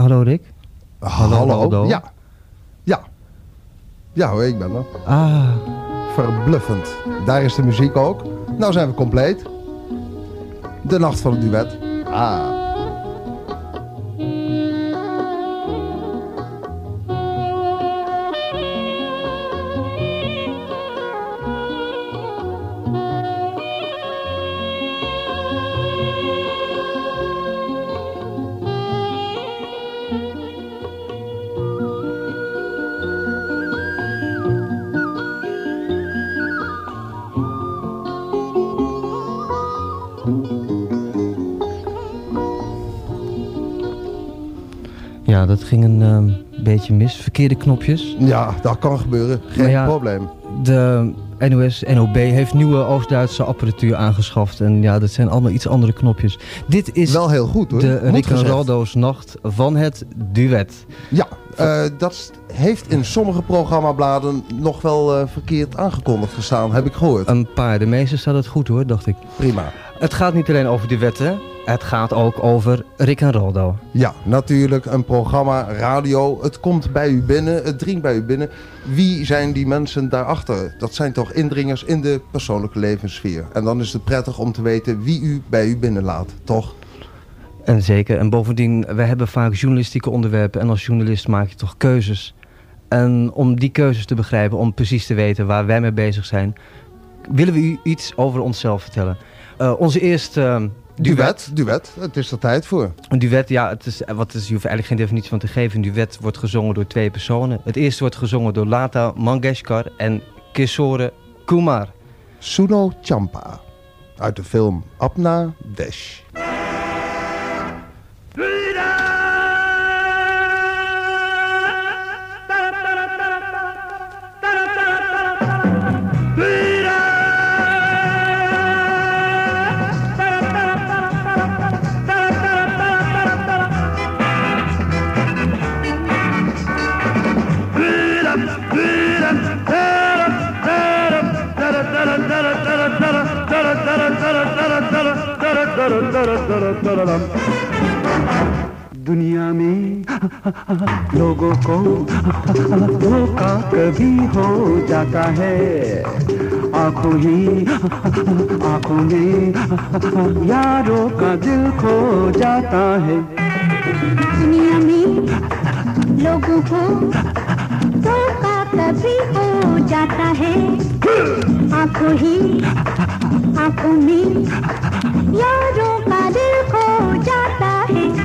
Hallo Rick. Hallo, Aldo. Ja. Ja. Ja hoor, ik ben er. Ah, Verbluffend. Daar is de muziek ook. Nou zijn we compleet. De nacht van het duet. Ah. Beetje mis. Verkeerde knopjes. Ja, dat kan gebeuren. Geen ja, probleem. De NOS, NOB heeft nieuwe Oost-Duitse apparatuur aangeschaft. En ja, dat zijn allemaal iets andere knopjes. Dit is Wel heel goed hoor. de. Roldo's nacht van het duet. Ja, eh, dat heeft in sommige programmabladen nog wel eh, verkeerd aangekondigd gestaan, heb ik gehoord. Een paar, de meeste staat het goed hoor, dacht ik. Prima. Het gaat niet alleen over duetten, het gaat ook over Rick en Roldo. Ja, natuurlijk een programma, radio. Het komt bij u binnen, het dringt bij u binnen. Wie zijn die mensen daarachter? Dat zijn toch indringers in de persoonlijke levenssfeer. En dan is het prettig om te weten wie u bij u binnenlaat, toch? En zeker, en bovendien, we hebben vaak journalistieke onderwerpen en als journalist maak je toch keuzes. En om die keuzes te begrijpen, om precies te weten waar wij mee bezig zijn, willen we u iets over onszelf vertellen. Eh, onze eerste duet. Duet. Het is er tijd voor. Een duet, ja, het is, wat is, je hoeft eigenlijk geen definitie van te geven. Een duet wordt gezongen door twee personen. Het eerste wordt gezongen door Lata Mangeshkar en Kishore Kumar. Suno Champa. Uit de film Apna Desh. दुनिया में लोगों को धोखा कभी हो जाता है। आँखों ही, आँखों में यारों का दिल खो जाता है। दुनिया में लोगों को कभी हो जाता है। आँखों ही आँखों में यारों का दिल खो जाता है।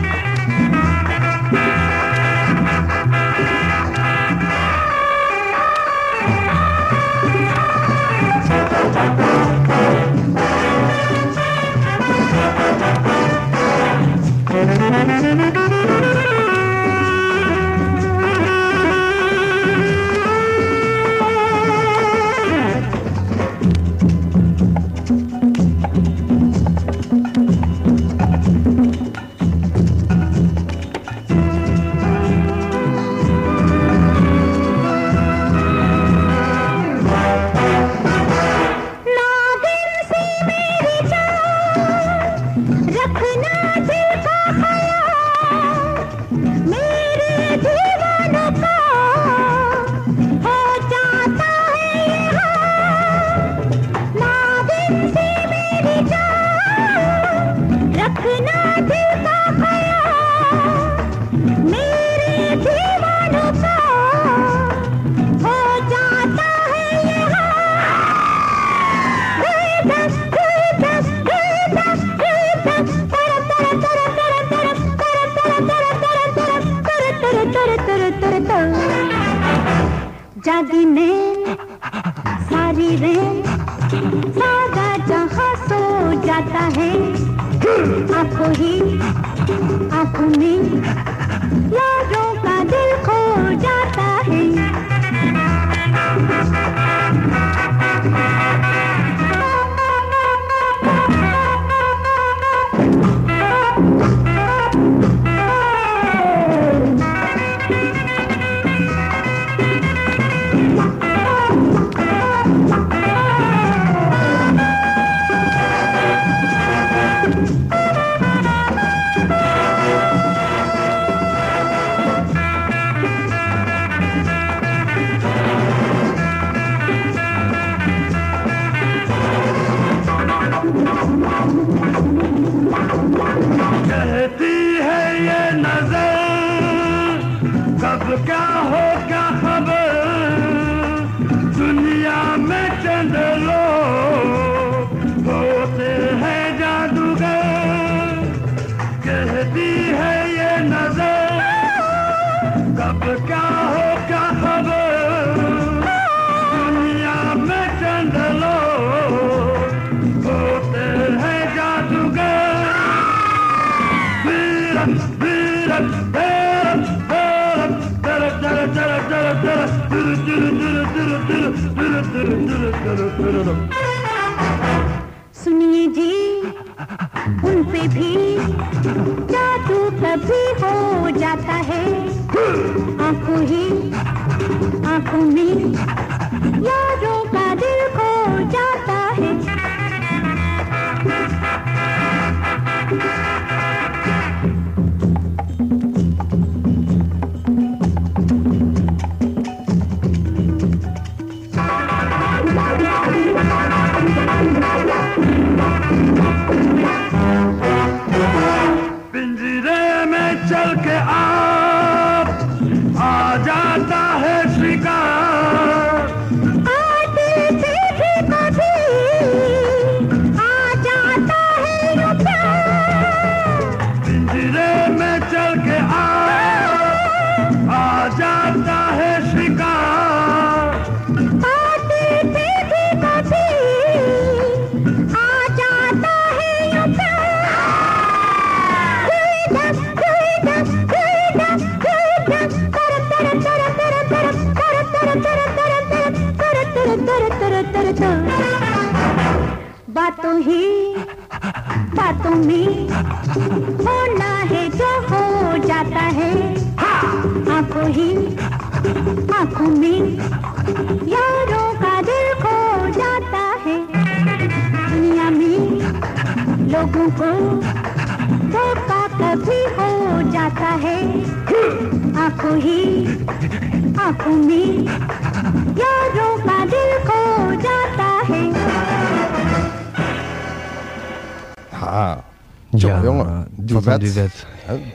Jongen. wat een Duet. duet.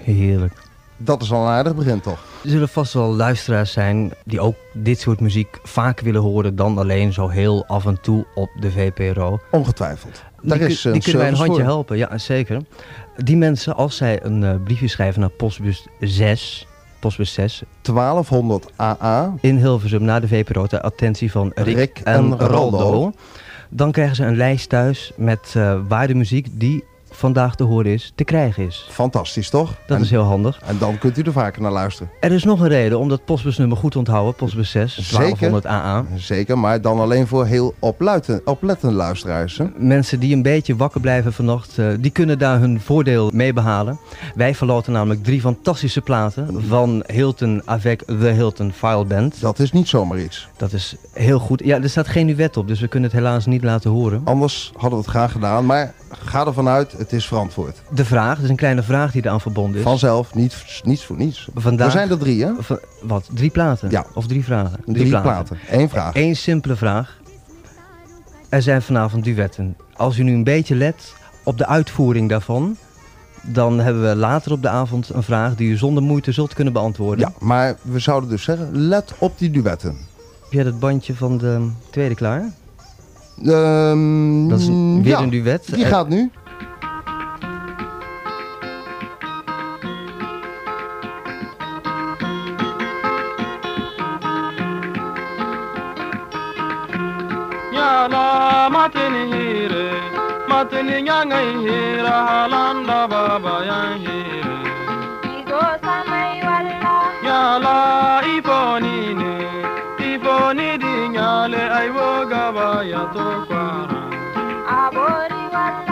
Heerlijk. Dat is al een aardig begin, toch? Er zullen vast wel luisteraars zijn die ook dit soort muziek vaker willen horen dan alleen zo heel af en toe op de VPRO. Ongetwijfeld. Daar die, is een die kunnen wij een handje voor. helpen, ja zeker. Die mensen, als zij een eh, briefje schrijven naar postbus 6, postbus 6, 1200 AA. in Hilversum naar de VPRO ter attentie van Rick, Rick en, en Roldo. Dan krijgen ze een lijst thuis met eh, waar de muziek die vandaag te horen is, te krijgen is. Fantastisch, toch? Dat en, is heel handig. en dan kunt u er vaker naar luisteren. Er is nog een reden om dat postbusnummer goed te onthouden, postbus 6, Zeker. 1200 AA. Zeker, maar dan alleen voor heel opletten, oplettende luisteraars. Hè? Mensen die een beetje wakker blijven vannacht, eh, die kunnen daar hun voordeel mee behalen. Wij verloten namelijk drie fantastische platen van Hilton avec the Hilton File Band. Dat is niet zomaar iets. Dat is heel goed. Ja, er staat geen duet op, dus we kunnen het helaas niet laten horen. Anders hadden we het graag gedaan, maar ga ervan uit, het is verantwoord. De vraag, is een kleine vraag die eraan verbonden is. Vanzelf, niet, niets voor niets. Vandaag, Er zijn er drie, hè? Wat, drie platen? Ja. Of drie vragen? Drie, platen. Eén vraag. Eén simpele vraag. Er zijn vanavond duetten. Als u nu een beetje let op de uitvoering daarvan, dan hebben we later op de avond een vraag die u zonder moeite zult kunnen beantwoorden. Ja, maar we zouden dus zeggen, let op die duetten. Heb jij dat bandje van de tweede klaar? Ehm, Dat is een- weer ja, een duet. Die gaat nu. Matini hire, matini nyanga hira halanda baba yan hire. Igo samai walla Yala ifoni ne, ifoni di nyale aiwo gaba ya to kwara. abori walla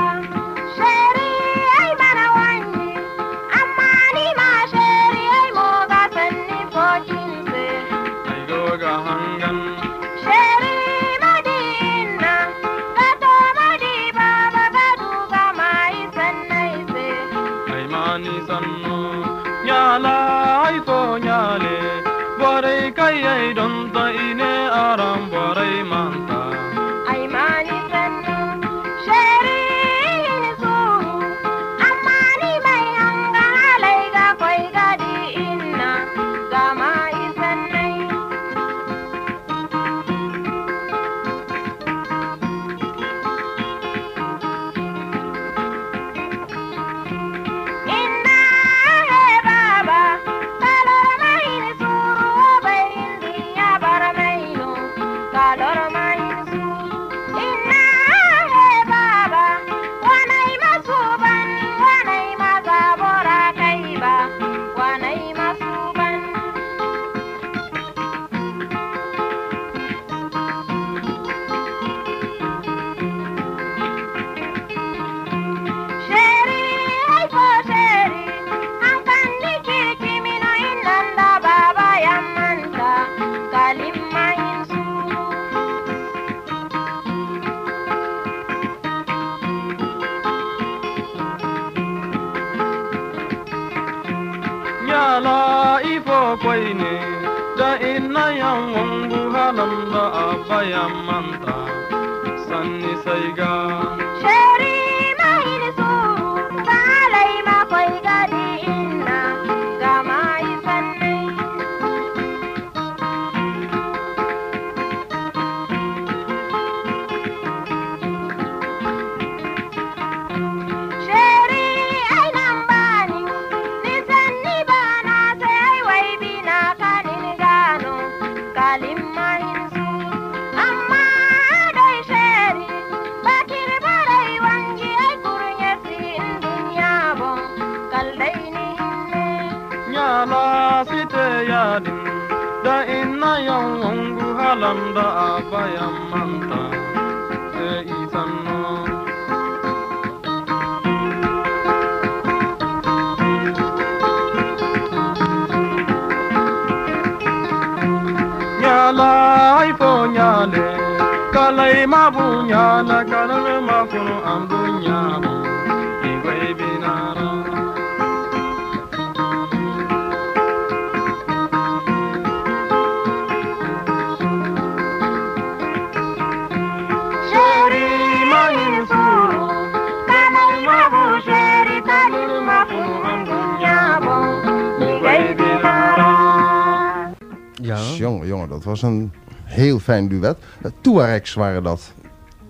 Tuaregs waren dat.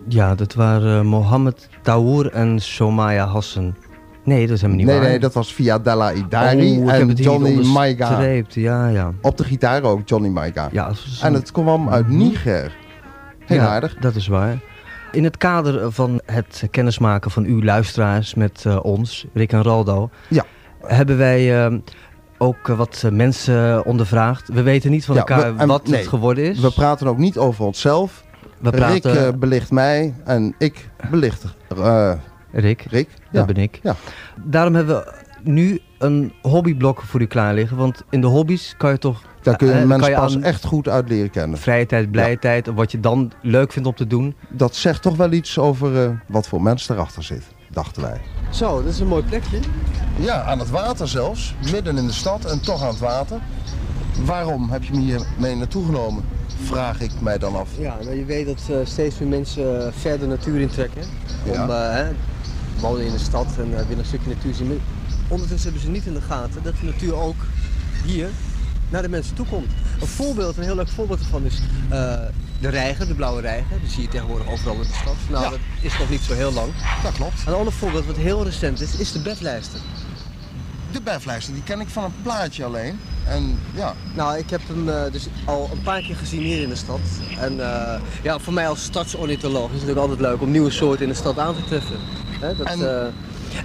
ja, dat waren Mohammed Dawour en Somaya Hassan. Nee, dat is helemaal niet Nee, waar. nee, dat was via Della Idari Oh, en Johnny Maiga. Ja, ja. Op de gitaar ook, Johnny Maiga. ja En het kwam uit Niger. Heel ja, aardig. dat is waar. In het kader van het kennismaken van uw luisteraars met eh, ons, Rick en Raldo, Ja. hebben wij eh, ook eh, wat eh, mensen ondervraagd. We weten niet van Ja, elkaar we- en- wat nee, het geworden is. We praten ook niet over onszelf. We Rick eh, belicht mij en ik belicht eh, Rick, Rick. dat Ja. ben ik. Ja. Daarom hebben we nu een hobbyblok voor u klaar liggen. Want in de hobby's kan je toch... Daar kun je eh, mensen kan je pas aan echt goed uit leren kennen. vrije tijd, blije tijd, wat je dan leuk vindt om te doen. Dat zegt toch wel iets over eh, wat voor mensen erachter zit, dachten wij. Zo, dat is een mooi plekje. Ja, aan het water zelfs. Midden in de stad en toch aan het water. Waarom heb je me hier mee naartoe genomen? Vraag ik mij dan af. Ja, je weet dat eh, steeds meer mensen eh, ver de natuur intrekken. Ja. Om, eh, hè, wonen in de stad en willen een stukje natuur zien. Maar ondertussen hebben ze niet in de gaten dat de natuur ook hier naar de mensen toe komt. Een voorbeeld, een heel leuk voorbeeld ervan is de reiger, de blauwe reiger. Die zie je tegenwoordig overal in de stad. Nou, Ja. dat is nog niet zo heel lang. Dat klopt. Een ander voorbeeld wat heel recent is, is de bedlijster. De beflijster, die ken ik van een plaatje alleen. En ja, Nou, ik heb hem eh, dus al een paar keer gezien hier in de stad. En eh, ja, voor mij als stadsornitholoog is het natuurlijk altijd leuk om nieuwe soorten in de stad aan te treffen. Hè, dat, En- en,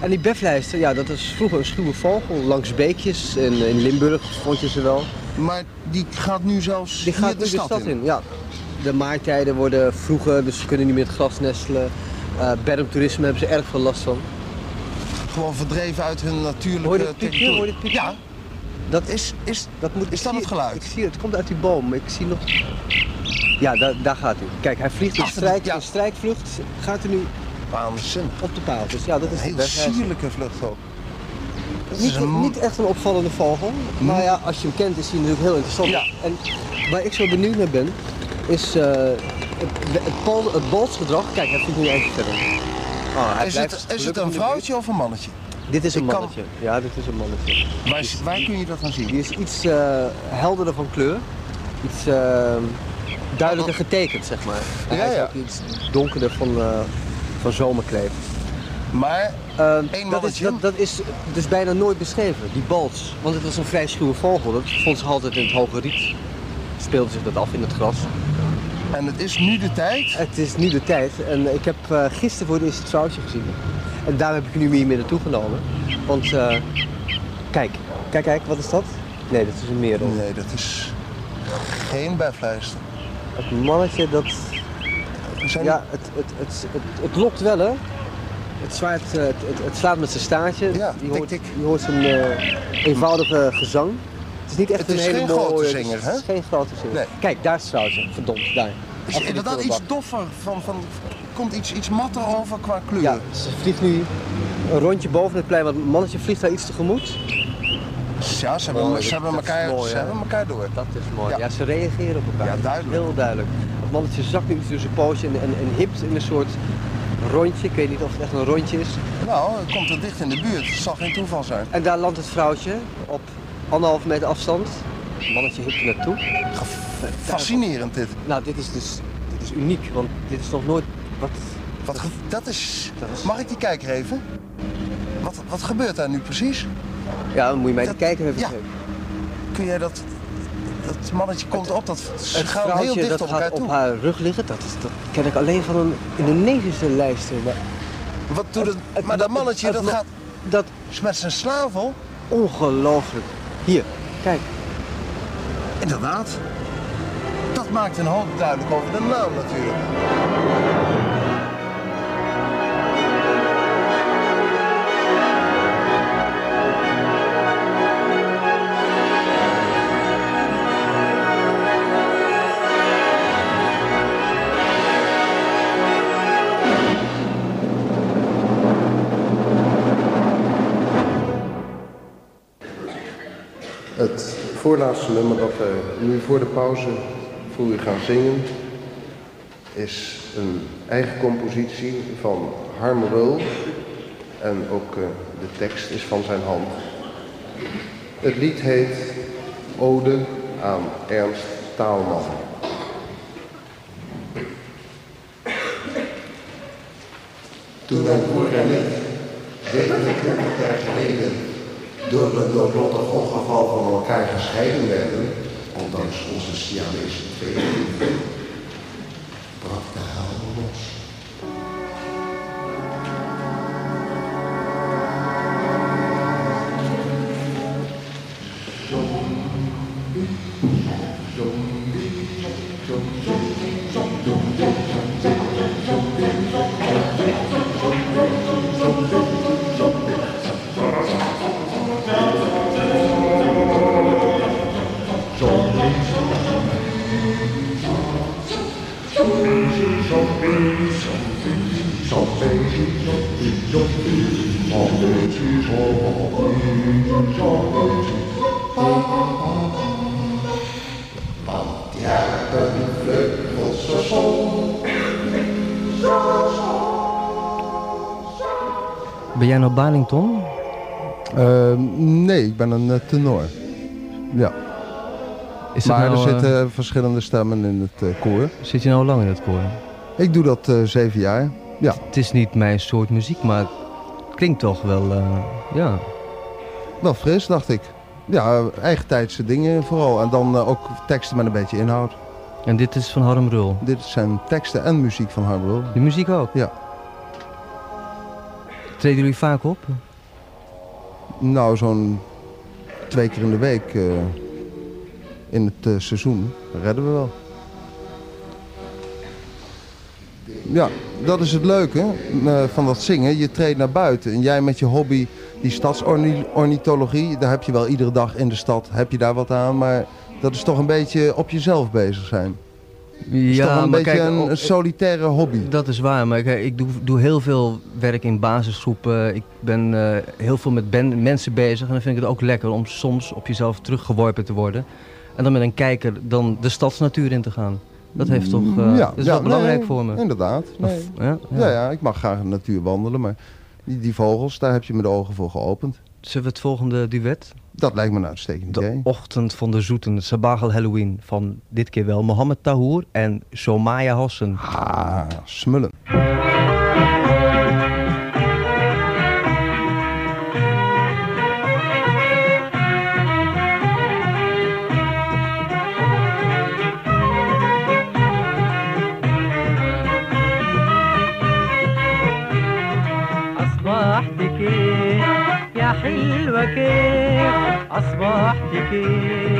en die beflijster, ja, dat is vroeger een schuwe vogel langs beekjes. In, in Limburg vond je ze wel. maar die gaat nu zelfs Die gaat de nu de stad, in. in. Ja. De maaitijden worden vroeger, dus ze kunnen niet meer het gras nestelen. Eh bermtoerisme hebben ze erg veel last van. Gewoon verdreven uit hun natuurlijke Hoor je dit piepje? territorium. Hoor je dit piepje? Ja, Dat is, is, Dat moet, Is dat zie het geluid? Ik zie het, het komt uit die boom. Ik zie nog... Ja, daar, daar gaat hij. Kijk, hij vliegt in strijk, ja. in strijkvlucht. Gaat hij nu waanzinnig. op de paaltjes. Ja, dat is Een heel sierlijke vlucht ook. Niet, een- niet echt een opvallende vogel. Maar ja, als je hem kent is hij natuurlijk heel interessant. Ja. En waar ik zo benieuwd naar ben, is eh, het, het, pal- het balsgedrag. Kijk, hij vliegt nu even verder. Ah, hij Is het, is gelukkig het een vrouwtje of een mannetje? Dit is een Ik kan- mannetje. Ja, dit is een mannetje. Waar, waar kun je dat aan zien? Die is iets eh, helderder van kleur. Iets eh, duidelijker getekend, zeg maar. Ja, hij is ja. ook iets donkerder van, eh van zomerkleef. Maar Eh, Eén dat, is, dat, dat is dus bijna nooit beschreven, die bals. Want het was een vrij schuwe vogel. Dat vond ze altijd in het hoge riet. Speelde zich dat af in het gras. en het is nu de tijd. Het is nu de tijd. En ik heb gisteren voor het eerst het gezien. En daar heb ik nu meer mee naartoe genomen. Want eh, kijk, kijk, kijk, wat is dat? Nee, dat is een merel. Nee, dat is geen beflijster. Het mannetje dat Zijn Ja, het, het, het, het, het lokt wel hè. Het, zwaait, eh, het, het, het slaat met zijn staartje. Ja, je, hoort, tik. je hoort zijn eh, eenvoudige gezang. Het is niet echt Het een is hele geen mooie... grote het zinger, hè? Het is geen grote zinger. Nee. Kijk, daar is vrouwtje. Verdomd, daar. Is die inderdaad iets doffer. Van, van, komt iets, iets matter over qua kleur. Ja, ze vliegt nu een rondje boven het plein, want het mannetje vliegt daar iets tegemoet. Ja, ze hebben, ze dat- hebben, dat elkaar, mooi, ze hebben elkaar door. Dat is mooi. Ja. Ja, ze reageren op elkaar. Ja, Dat duidelijk. Heel duidelijk. Het mannetje zakt nu iets door zijn pootje en, en, en hipt in een soort rondje. Ik weet niet of het echt een rondje is. Nou, het komt er dicht in de buurt. Het zal geen toeval zijn. En daar landt het vrouwtje op anderhalve meter afstand. Het mannetje hipt er naartoe. Fascinerend dit. Nou, dit is dus dit is uniek, want dit is nog nooit wat... Wat, dat is... Dat is- Mag ik die kijker even? Wat, wat gebeurt daar nu precies? Ja, dan moet je mij Dat- de kijker even ja. geven. Kun jij dat... Dat mannetje komt op, dat ze Het gaan heel dicht dat op gaat elkaar op toe. haar rug liggen, dat, is, dat ken ik alleen van een Indonesische lijster. Maar Wat doet het? het- Maar dat mannetje dat gaat dat met zijn snavel. ongelooflijk. Hier, kijk. Inderdaad. Dat maakt een hoop duidelijk over de naam natuurlijk. Het voorlaatste nummer dat we nu voor de pauze voor u gaan zingen is een eigen compositie van Harm Reul en ook eh, de tekst is van zijn hand. Het lied heet Ode aan Ernst Taalman. Toen mijn broer en ik 27 jaar geleden door een noodlottig ongeval van elkaar gescheiden werden, ondanks onze Siamese tweeling, brak Balington? nee, ik ben een eh, tenor. Ja, Is maar het nou, er eh, zitten verschillende stemmen in het eh, koor. zit je nou al lang in het koor? Ik doe dat eh, zeven jaar. Ja, Het is niet mijn soort muziek, maar het klinkt toch wel, eh, ja. wel fris, dacht ik. Ja, eigentijdse dingen vooral. En dan eh, ook teksten met een beetje inhoud. En dit is van Harm Rul. Dit zijn teksten en muziek van Harm Reul. De muziek ook? Ja. Treden jullie vaak op? Nou, zo'n twee keer in de week eh, in het eh, seizoen redden we wel. Ja, dat is het leuke eh, van dat zingen. Je treedt naar buiten en jij met je hobby, die stadsornithologie, daar heb je wel iedere dag in de stad, heb je daar wat aan. Maar dat is toch een beetje op jezelf bezig zijn. Is toch een beetje een, oh, een solitaire hobby. Dat is waar, maar kijk, ik doe, doe heel veel werk in basisgroepen. Ik ben eh, heel veel met ben- mensen bezig en dan vind ik het ook lekker om soms op jezelf teruggeworpen te worden. En dan met een kijker dan de stadsnatuur in te gaan. Dat heeft toch, dat is wel belangrijk nee, voor me. Inderdaad. Nee. Of- ja, ja. Ja, ja, ik mag graag in de natuur wandelen, maar die, die vogels, daar heb je me de ogen voor geopend. Zullen we het volgende duet? Dat lijkt me een uitstekend De idee. ochtend van de zoeten, Sabah al Halloween van dit keer wel Mohammed Tahour en Somaya Hassan. Ah, smullen. के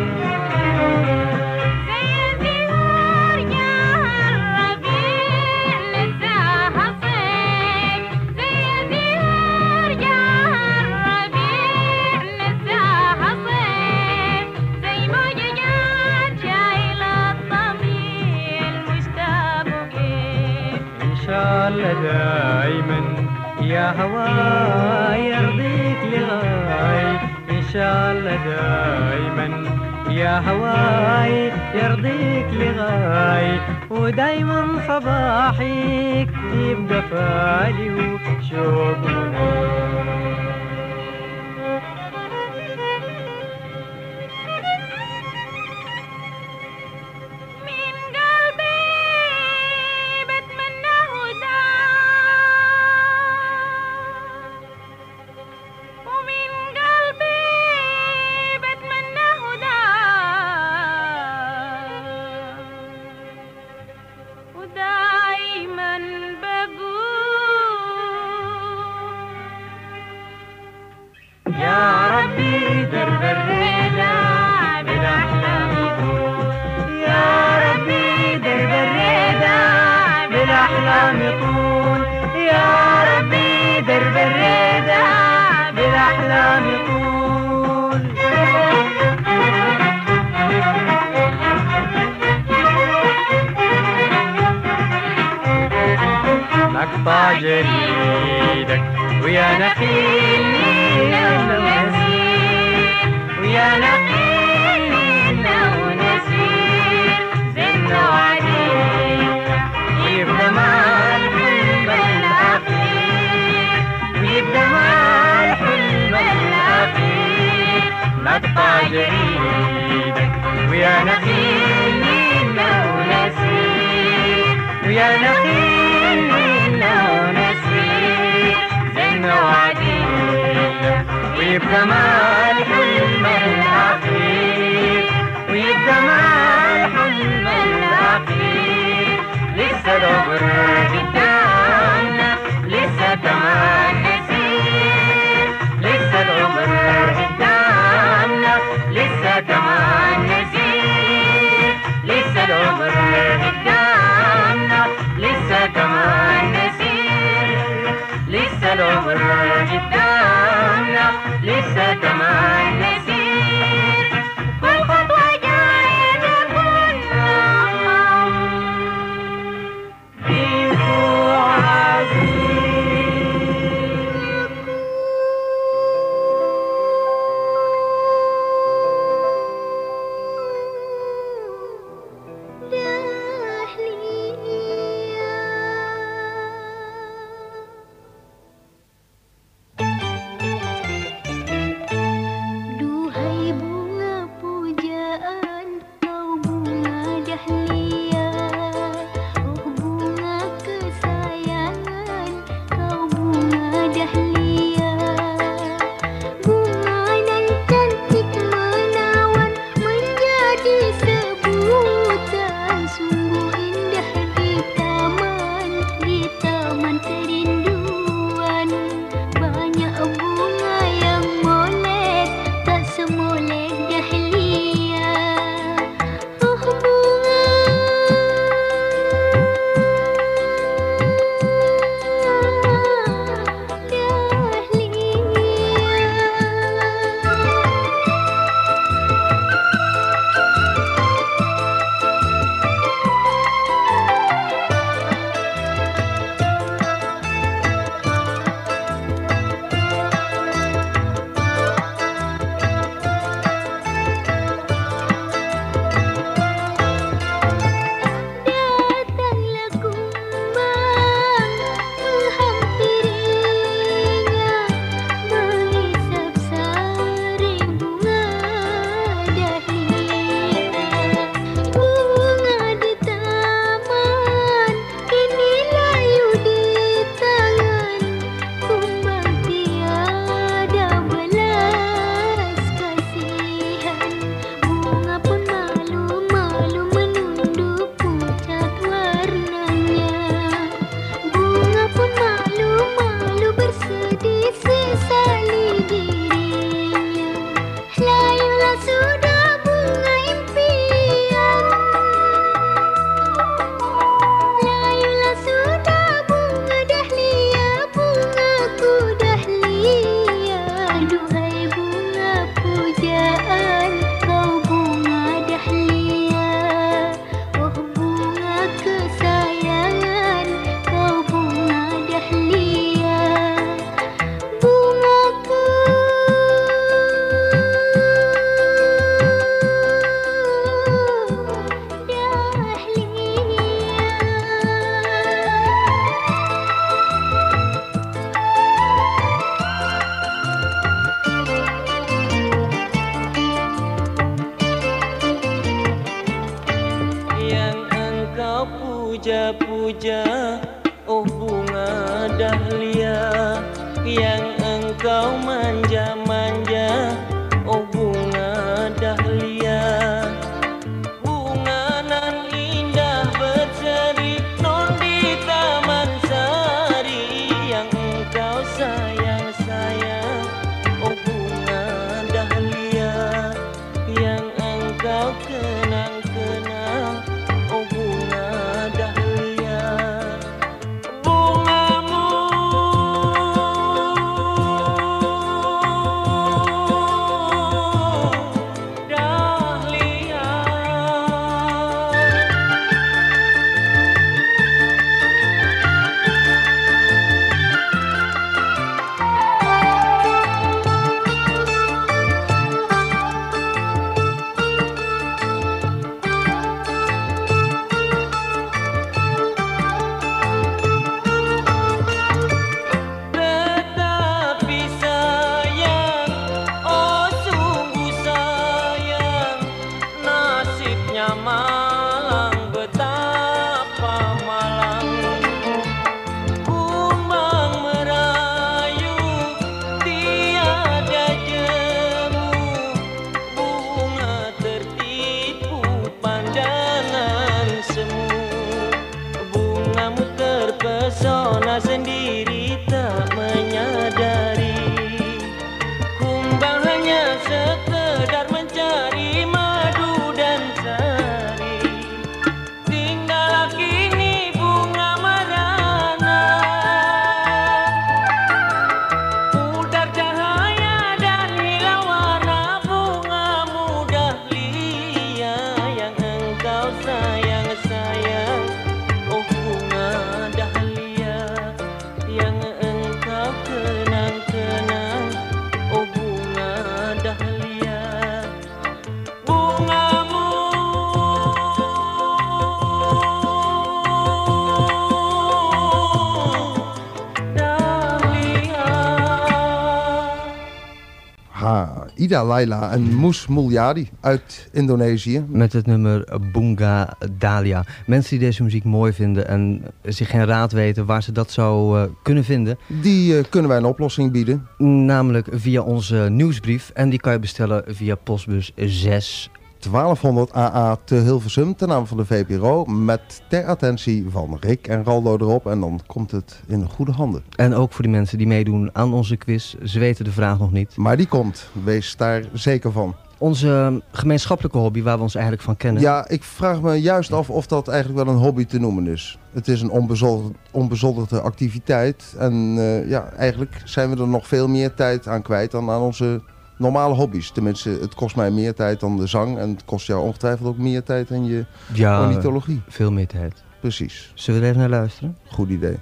Ida Laila en Moes Mulyadi uit Indonesië. Met het nummer Bunga Dahlia. Mensen die deze muziek mooi vinden en zich geen raad weten waar ze dat zou eh, kunnen vinden. Die eh, kunnen wij een oplossing bieden. Namelijk via onze nieuwsbrief. En die kan je bestellen via postbus 6. 1200 AA te Hilversum ten naam van de VPRO. Met ter attentie van Rick en Raldo erop. En dan komt het in goede handen. En ook voor die mensen die meedoen aan onze quiz. Ze weten de vraag nog niet. Maar die komt. Wees daar zeker van. Onze gemeenschappelijke hobby waar we ons eigenlijk van kennen. Ja, ik vraag me juist af of dat eigenlijk wel een hobby te noemen is. Het is een onbezoldigde, onbezoldigde activiteit. En eh, ja, eigenlijk zijn we er nog veel meer tijd aan kwijt dan aan onze normale hobby's. Tenminste, het kost mij meer tijd dan de zang. En het kost jou ongetwijfeld ook meer tijd dan je ja ornithologie. veel meer tijd. Precies. Zullen we er even naar luisteren? Goed idee.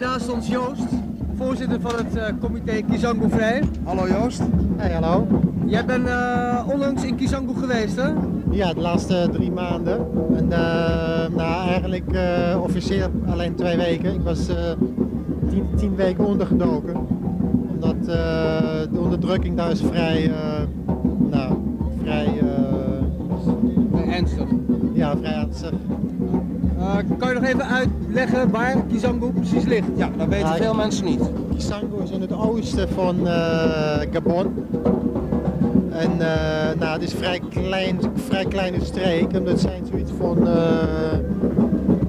Naast ons Joost, voorzitter van het eh, comité Kizango Vrij. Hallo Joost. Hey, hallo. Jij bent eh, onlangs in Kizango geweest, hè? Ja, de laatste drie maanden. En eh, nou, eigenlijk eh, officieel alleen twee weken. Ik was eh, tien, tien weken ondergedoken. Omdat eh, de onderdrukking daar is vrij, eh, nou, vrij, eh, ernstig. ja, vrij ernstig. Kan je nog even uitleggen waar Kizango precies ligt? Ja, dat weten veel mensen niet. Kisango is in het oosten van Gabon. En nou, het is een vrij, klein, vrij kleine streek. En dat zijn zoiets van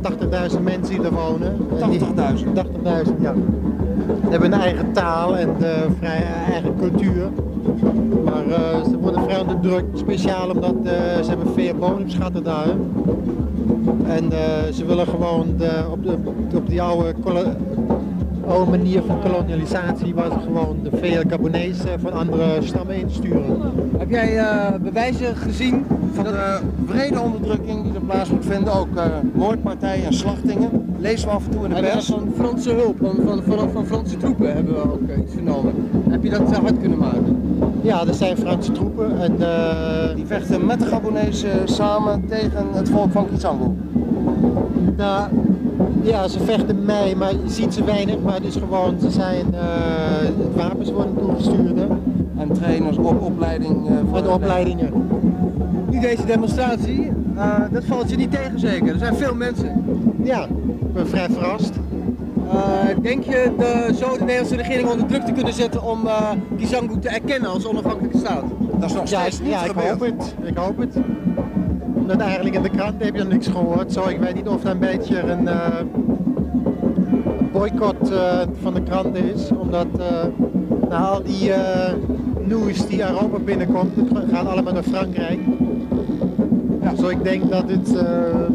80.000 mensen die daar wonen. En die- 80.000? 80.000, ja. Ze hebben een eigen taal en eh, vrij eigen cultuur. Maar eh, ze worden vrij onderdrukt, speciaal omdat eh, ze hebben veel bodemschatten daar. En eh, ze willen gewoon de, op, de, op die oude, oude manier van kolonialisatie, waar ze gewoon de veel Gabonezen van andere stammen insturen. Heb jij eh, bewijzen gezien Van de brede onderdrukking die er plaats moet vinden, ook eh, moordpartijen en slachtingen, lezen we af en toe in de pers. van Franse hulp, van, van, van, van Franse troepen hebben we ook eh, iets vernomen. Heb je dat eh, hard kunnen maken? Ja, er zijn Franse troepen en Die vechten met de Gabonezen samen tegen het volk van Kitsango. Nou, ja, ze vechten mee, maar je ziet ze weinig. Maar het is gewoon, ze zijn, eh, wapens worden toegestuurd hè, En trainers op opleiding. eh, voor met opleidingen. Nu deze demonstratie, Eh, dat valt je niet tegen zeker. Er zijn veel mensen. Ja, ik ben vrij verrast. Eh, denk je de, zo de Nederlandse regering onder druk te kunnen zetten om uh, Kizangu te erkennen als onafhankelijke staat? Dat is nog Ja, steeds ik, niet ja, ik hoop het. Ik hoop het. Omdat eigenlijk in de krant heb je nog niks gehoord. Zo, ik weet niet of dat een beetje een eh, boycott eh, van de krant is. Omdat eh, na al die eh nieuws die Europa binnenkomt, het gaat allemaal naar Frankrijk. Zo, ik denk dat het... eh,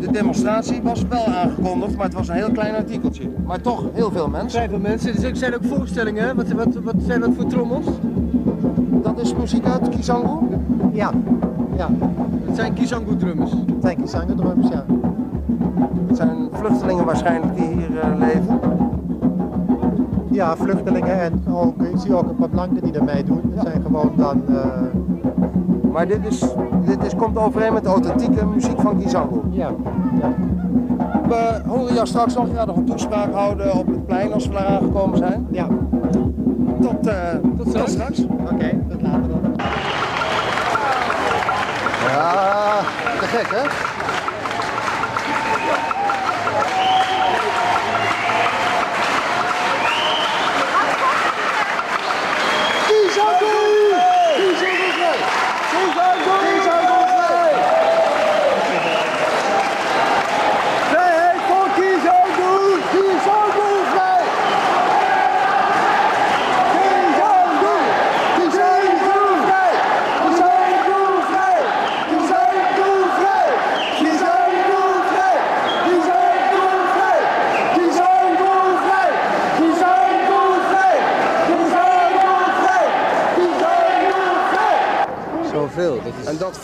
De demonstratie was wel aangekondigd, maar het was een heel klein artikeltje. Maar toch heel veel mensen. zijn veel mensen. Er zijn ook voorstellingen. Wat, wat, wat zijn dat voor trommels? Dat is muziek uit Kizangu. ja, ja. Het zijn Kizangu drummers. Thank you, zangerdrums, ja. Het zijn vluchtelingen waarschijnlijk die hier eh, leven. Ja, vluchtelingen en ook, ik zie ook een paar blanken die er meedoen. Het zijn gewoon dan... eh, Maar dit, is, dit is, komt overeen met de authentieke muziek van Kizangu. ja, ja. We horen jou straks nog, je gaat nog een toespraak houden op het plein als we daar aangekomen zijn. Ja, Tot, eh, tot straks. straks. oké, tot later dan. Ja, te gek hè?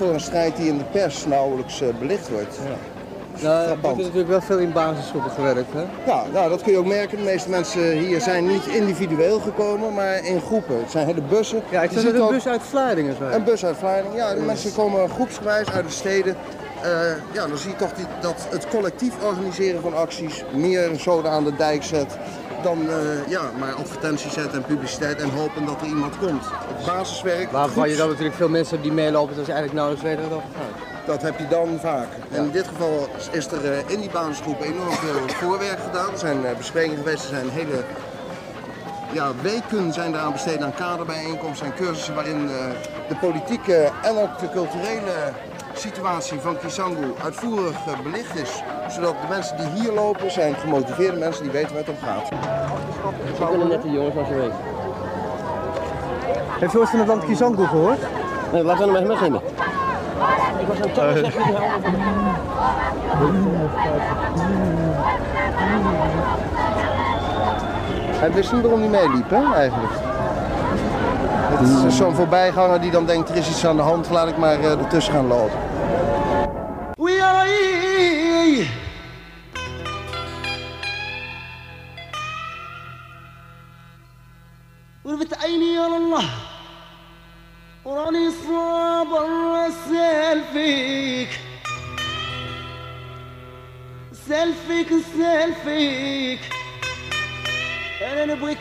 Voor een strijd die in de pers nauwelijks eh, belicht wordt. Nou, er wordt natuurlijk wel veel in basisscholen gewerkt. Hè? Ja, nou, dat kun je ook merken. De meeste mensen hier zijn niet individueel gekomen, maar in groepen. Het zijn hele bussen. Ja, ik zag een ook bus uit Vlaardingen. Een bus uit Vlaardingen. Ja, de mensen komen groepsgewijs uit de steden. Eh, ja, dan zie je toch die, dat het collectief organiseren van acties meer zoden aan de dijk zet dan eh, ja, maar advertenties zetten en publiciteit en hopen dat er iemand komt. Het basiswerk, Waarvan je dan natuurlijk veel mensen hebt die meelopen, dat is eigenlijk nauwelijks weten wat over gaat. dat heb je dan vaak. En in dit geval is er eh, in die basisgroep enorm veel voorwerk gedaan. Er zijn eh, besprekingen geweest, er zijn hele ja, weken zijn eraan besteed aan kaderbijeenkomsten en cursussen waarin de politieke en ook de culturele situatie van Kisangu uitvoerig eh, belicht is. Zodat de mensen die hier lopen zijn gemotiveerde mensen die weten waar het om gaat. Ik ben een nette jongens, zoals je weet. Heb je ooit van het land Kizangu gehoord? Nee, laten we hem even beginnen. Ik was aan het zeggen, zeg Hij wist niet waarom hij meeliep, hè, eigenlijk. Het is zo'n voorbijganger die dan denkt, er is iets aan de hand, laat ik maar eh, ertussen gaan lopen.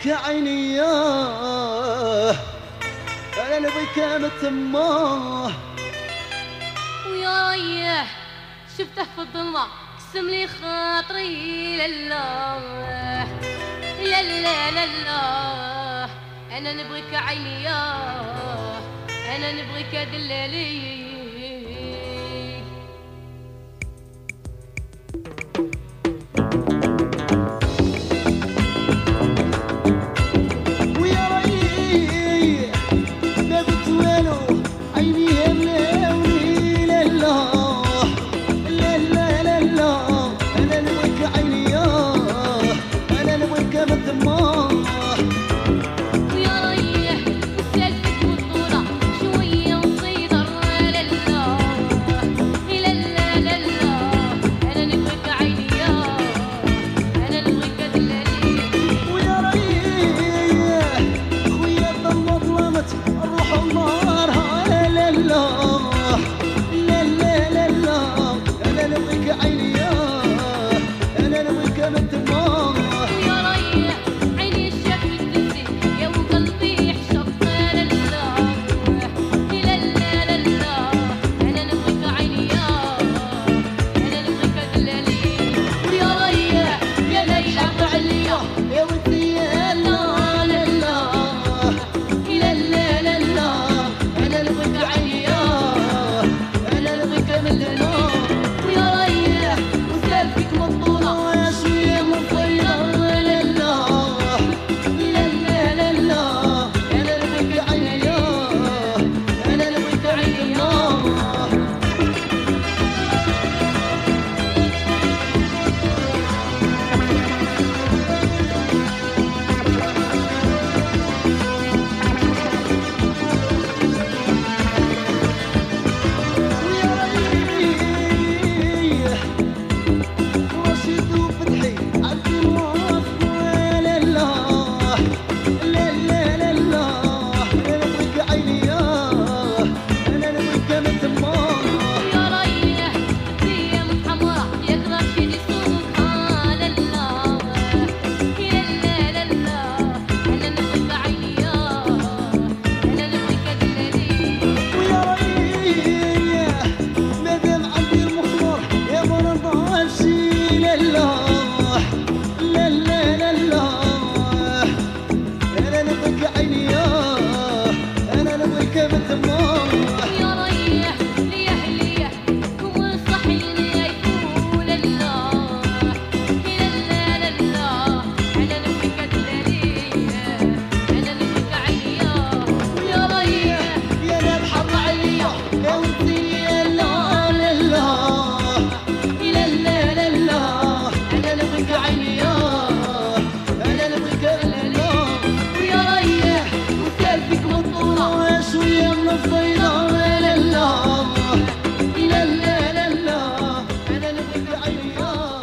يا عيني يا أنا نبغيك يا متماه ويا ريح شفته في الظلمة قسم لي خاطري لله لا لا أنا نبغيك عيني يا أنا نبغيك دلالي.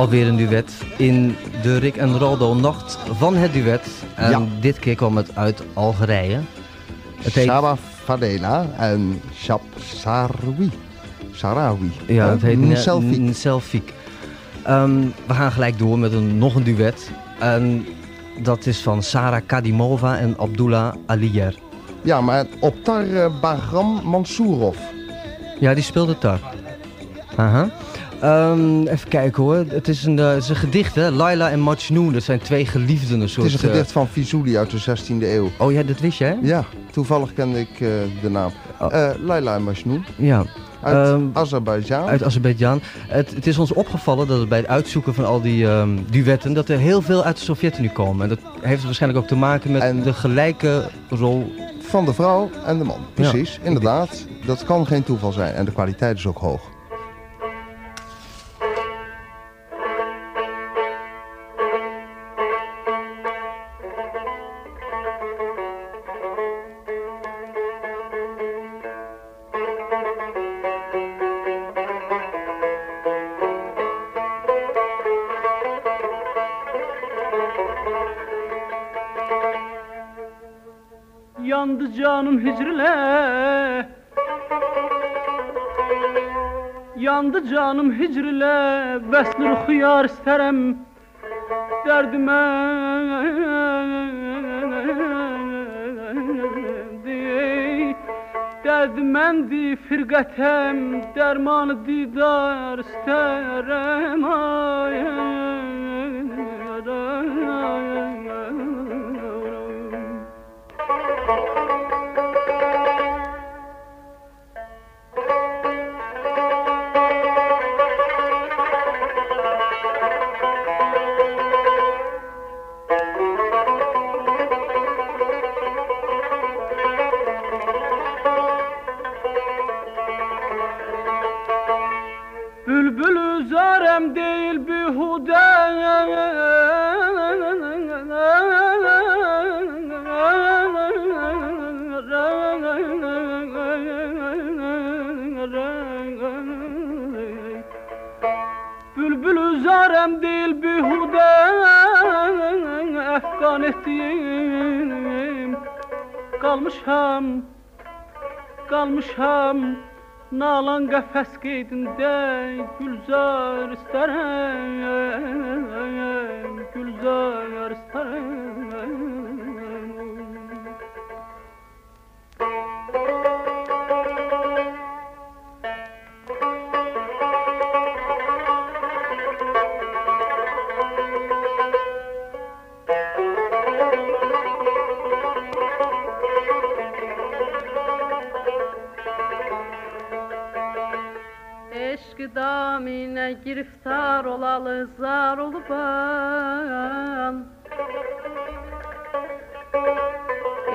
Alweer een duet in de Rick en Roldo Nacht van het duet. En Ja. dit keer kwam het uit Algerije. Het heet, Shaba Fadela en Shab Sarawi. Sarawi. ja, het heet Nselfik. Nselfik. Ehm we gaan gelijk door met een, nog een duet. En dat is van Sarah Kadimova en Abdullah Aliyer. Ja, maar op tar eh, Bagram Mansourov. Ja, die speelde tar. Aha. Ehm, even kijken hoor. Het is een, eh, het is een gedicht hè. Laila en Majnun, dat zijn twee geliefden. Een soort, Het is een eh, gedicht van Fizuli uit de 16e eeuw. Oh ja, dat wist jij? Ja, toevallig kende ik eh, de naam. Oh. Laila en Majnun Ja. uit Ehm, Azerbeidzjan. Uit Azerbeidzjan. Het, het is ons opgevallen dat het bij het uitzoeken van al die ehm, duetten, dat er heel veel uit de Sovjet-Unie komen. En dat heeft waarschijnlijk ook te maken met En- de gelijke rol. Van de vrouw en de man. Ja. Precies, inderdaad. Dat kan geen toeval zijn. En de kwaliteit is ook hoog. yandı canım hicrlə vəsli xiyar istərəm dərdimə dərdməndi firqətəm dərmanı didar istərəm ay, ay. Alem değil bir huda. Bülbül zarem değil bir huda. Efkan ettiğim. Kalmış ham Kalmış ham. Nalan qəfəs qeydində Gülzar istərəm Gülzar istərəm giriftar olalı zar oluban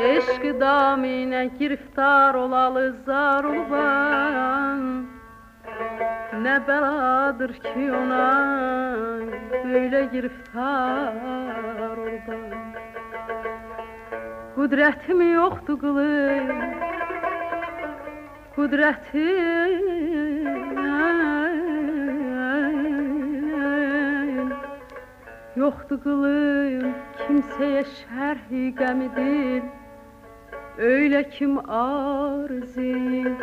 Eşk damine giriftar olalı zar oluban Ne beladır ki ona böyle giriftar oluban Kudretim yoktu kılım Kudretim Yoxdur qılım kimsəyə şərhi qəmidin. Öylə kim arzin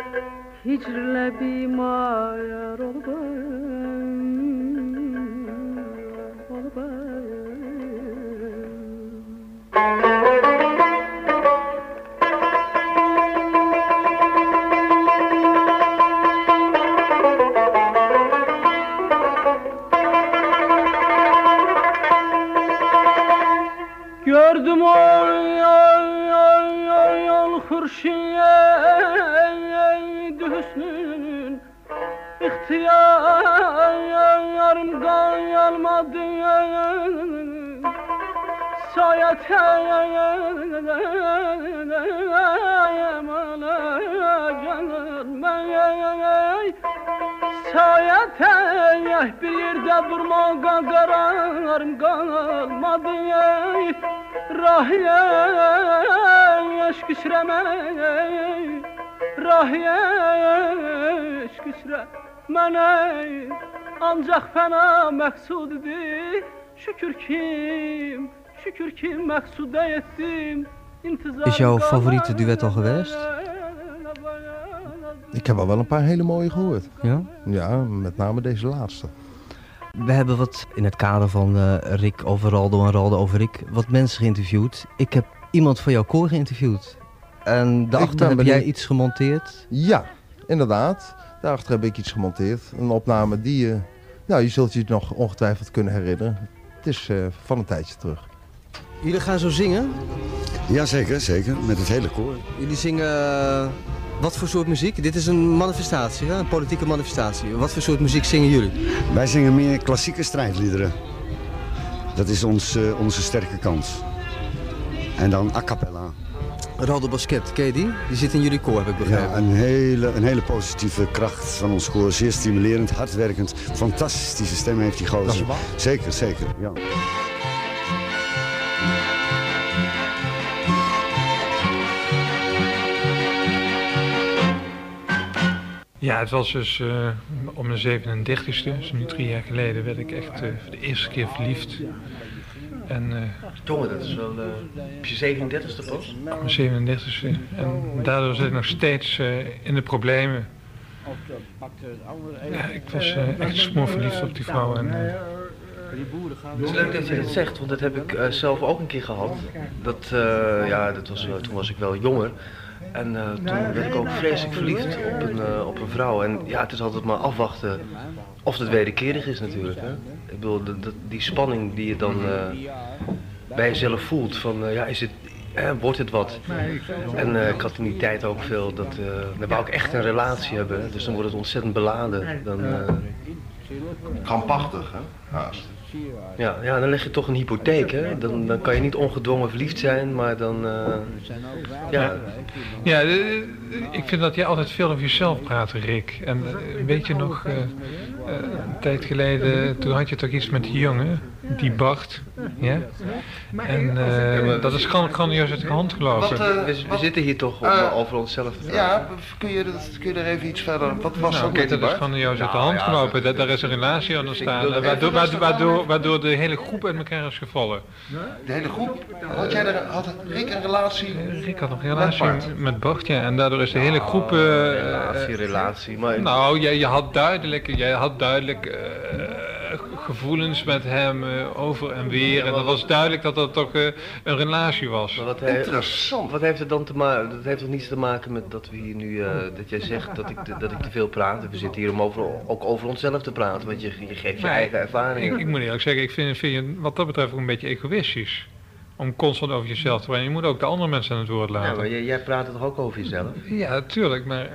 Hicrlə bimar olbəyəm Olbəyəm Mürşid Hüsnü'nün ihtiyarım kalmadı Sayet emalacağım ey canım Sayete bir yerde durma kararım kalmadı. Rahiye aşk işreme Rahiye aşk işremene Ancak fena məqsud idi. Şükür kim, şükür kim məqsuda ettim İntizar Is jouw favoriete duet al geweest? Ik heb al wel een paar hele mooie gehoord. Ja? Ja, met name deze laatste. We hebben wat in het kader van eh, Rick over Raldo en Raldo over Rick wat mensen geïnterviewd. Ik heb iemand van jouw koor geïnterviewd. En daarachter heb benieuwd. jij iets gemonteerd. Ja, inderdaad. Daarachter heb ik iets gemonteerd. Een opname die je... Nou, je zult je het nog ongetwijfeld kunnen herinneren. Het is eh, van een tijdje terug. Jullie gaan zo zingen? Jazeker, zeker. Met het hele koor. Jullie zingen eh, wat voor soort muziek? Dit is een manifestatie, een politieke manifestatie. Wat voor soort muziek zingen jullie? Wij zingen meer klassieke strijdliederen. Dat is ons, eh, onze sterke kans. En dan a cappella. Raldo Basket, ken je die? Die zit in jullie koor, heb ik begrepen. Ja, een hele, een hele positieve kracht van ons koor. Zeer stimulerend, hardwerkend. Fantastische stem heeft die gozer. Dat is waar. Zeker, zeker. Ja. Ja, het was dus eh om mijn 37ste, dus nu drie jaar geleden, werd ik echt eh, voor de eerste keer verliefd. En eh, Jongen, dat is wel op je 37ste pas? op mijn 37ste. En daardoor zit ik nog steeds in de problemen. Ja, ik was echt smoor verliefd op die vrouw. En, Het is leuk dat je dat zegt, want dat heb ik zelf ook een keer gehad. Dat, ja, dat was, toen was ik wel jonger. En eh, toen werd ik ook vreselijk verliefd op een, eh, op een vrouw. En ja, het is altijd maar afwachten of het wederkerig is natuurlijk. Hè? Ik bedoel, de- de- die spanning die je dan eh, bij jezelf voelt. Van, ja, is het, hè, wordt het wat? En eh, ik had in die tijd ook veel, dat, eh, dan wou ik echt een relatie hebben. Dus dan wordt het ontzettend beladen. Dan, eh, Krampachtig, hè? Haast. Ja, ja, dan leg je toch een hypotheek, hè? Dan, dan kan je niet ongedwongen verliefd zijn, maar dan... eh, ja, Ja, eh, ik vind dat jij altijd veel over jezelf praat, Rick. En eh, weet je nog, eh, eh, een tijd geleden, toen had je toch iets met die jongen, die Bart, ja? En eh, dat is gewoon grandioos uit de hand gelopen. Wat, eh, we, we zitten hier toch om Eh, over onszelf te praten. Ja, kun je, dat, kun je er even iets verder... Wat was nou, die dat is grandioos uit de hand gelopen. Dat, daar is een relatie aan ontstaan. Waardoor, waardoor, waardoor, waardoor de hele groep uit elkaar is gevallen. De hele groep? Had, jij er, had Rick een relatie? Rick had een relatie Met Bart? met Bart, ja. En daardoor is de hele groep... eh, relatie, relatie, maar... Nou, jij, je had duidelijk, jij had duidelijk eh, gevoelens met hem eh, over en weer. En dat was duidelijk dat dat toch eh, een relatie was. Maar wat, he- wat heeft het dan te maken? Dat heeft toch niets te maken met dat we hier nu, eh, dat jij zegt dat ik, te- dat ik te veel praat. We zitten hier om over, ook over onszelf te praten, want je, je geeft je Nee, eigen ervaring. Ik, ik moet eerlijk zeggen, ik vind, vind je wat dat betreft ook een beetje egoïstisch. Om constant over jezelf te praten. Je moet ook de andere mensen aan het woord Ja, laten. maar jij, jij praat toch ook over jezelf? Ja, tuurlijk, maar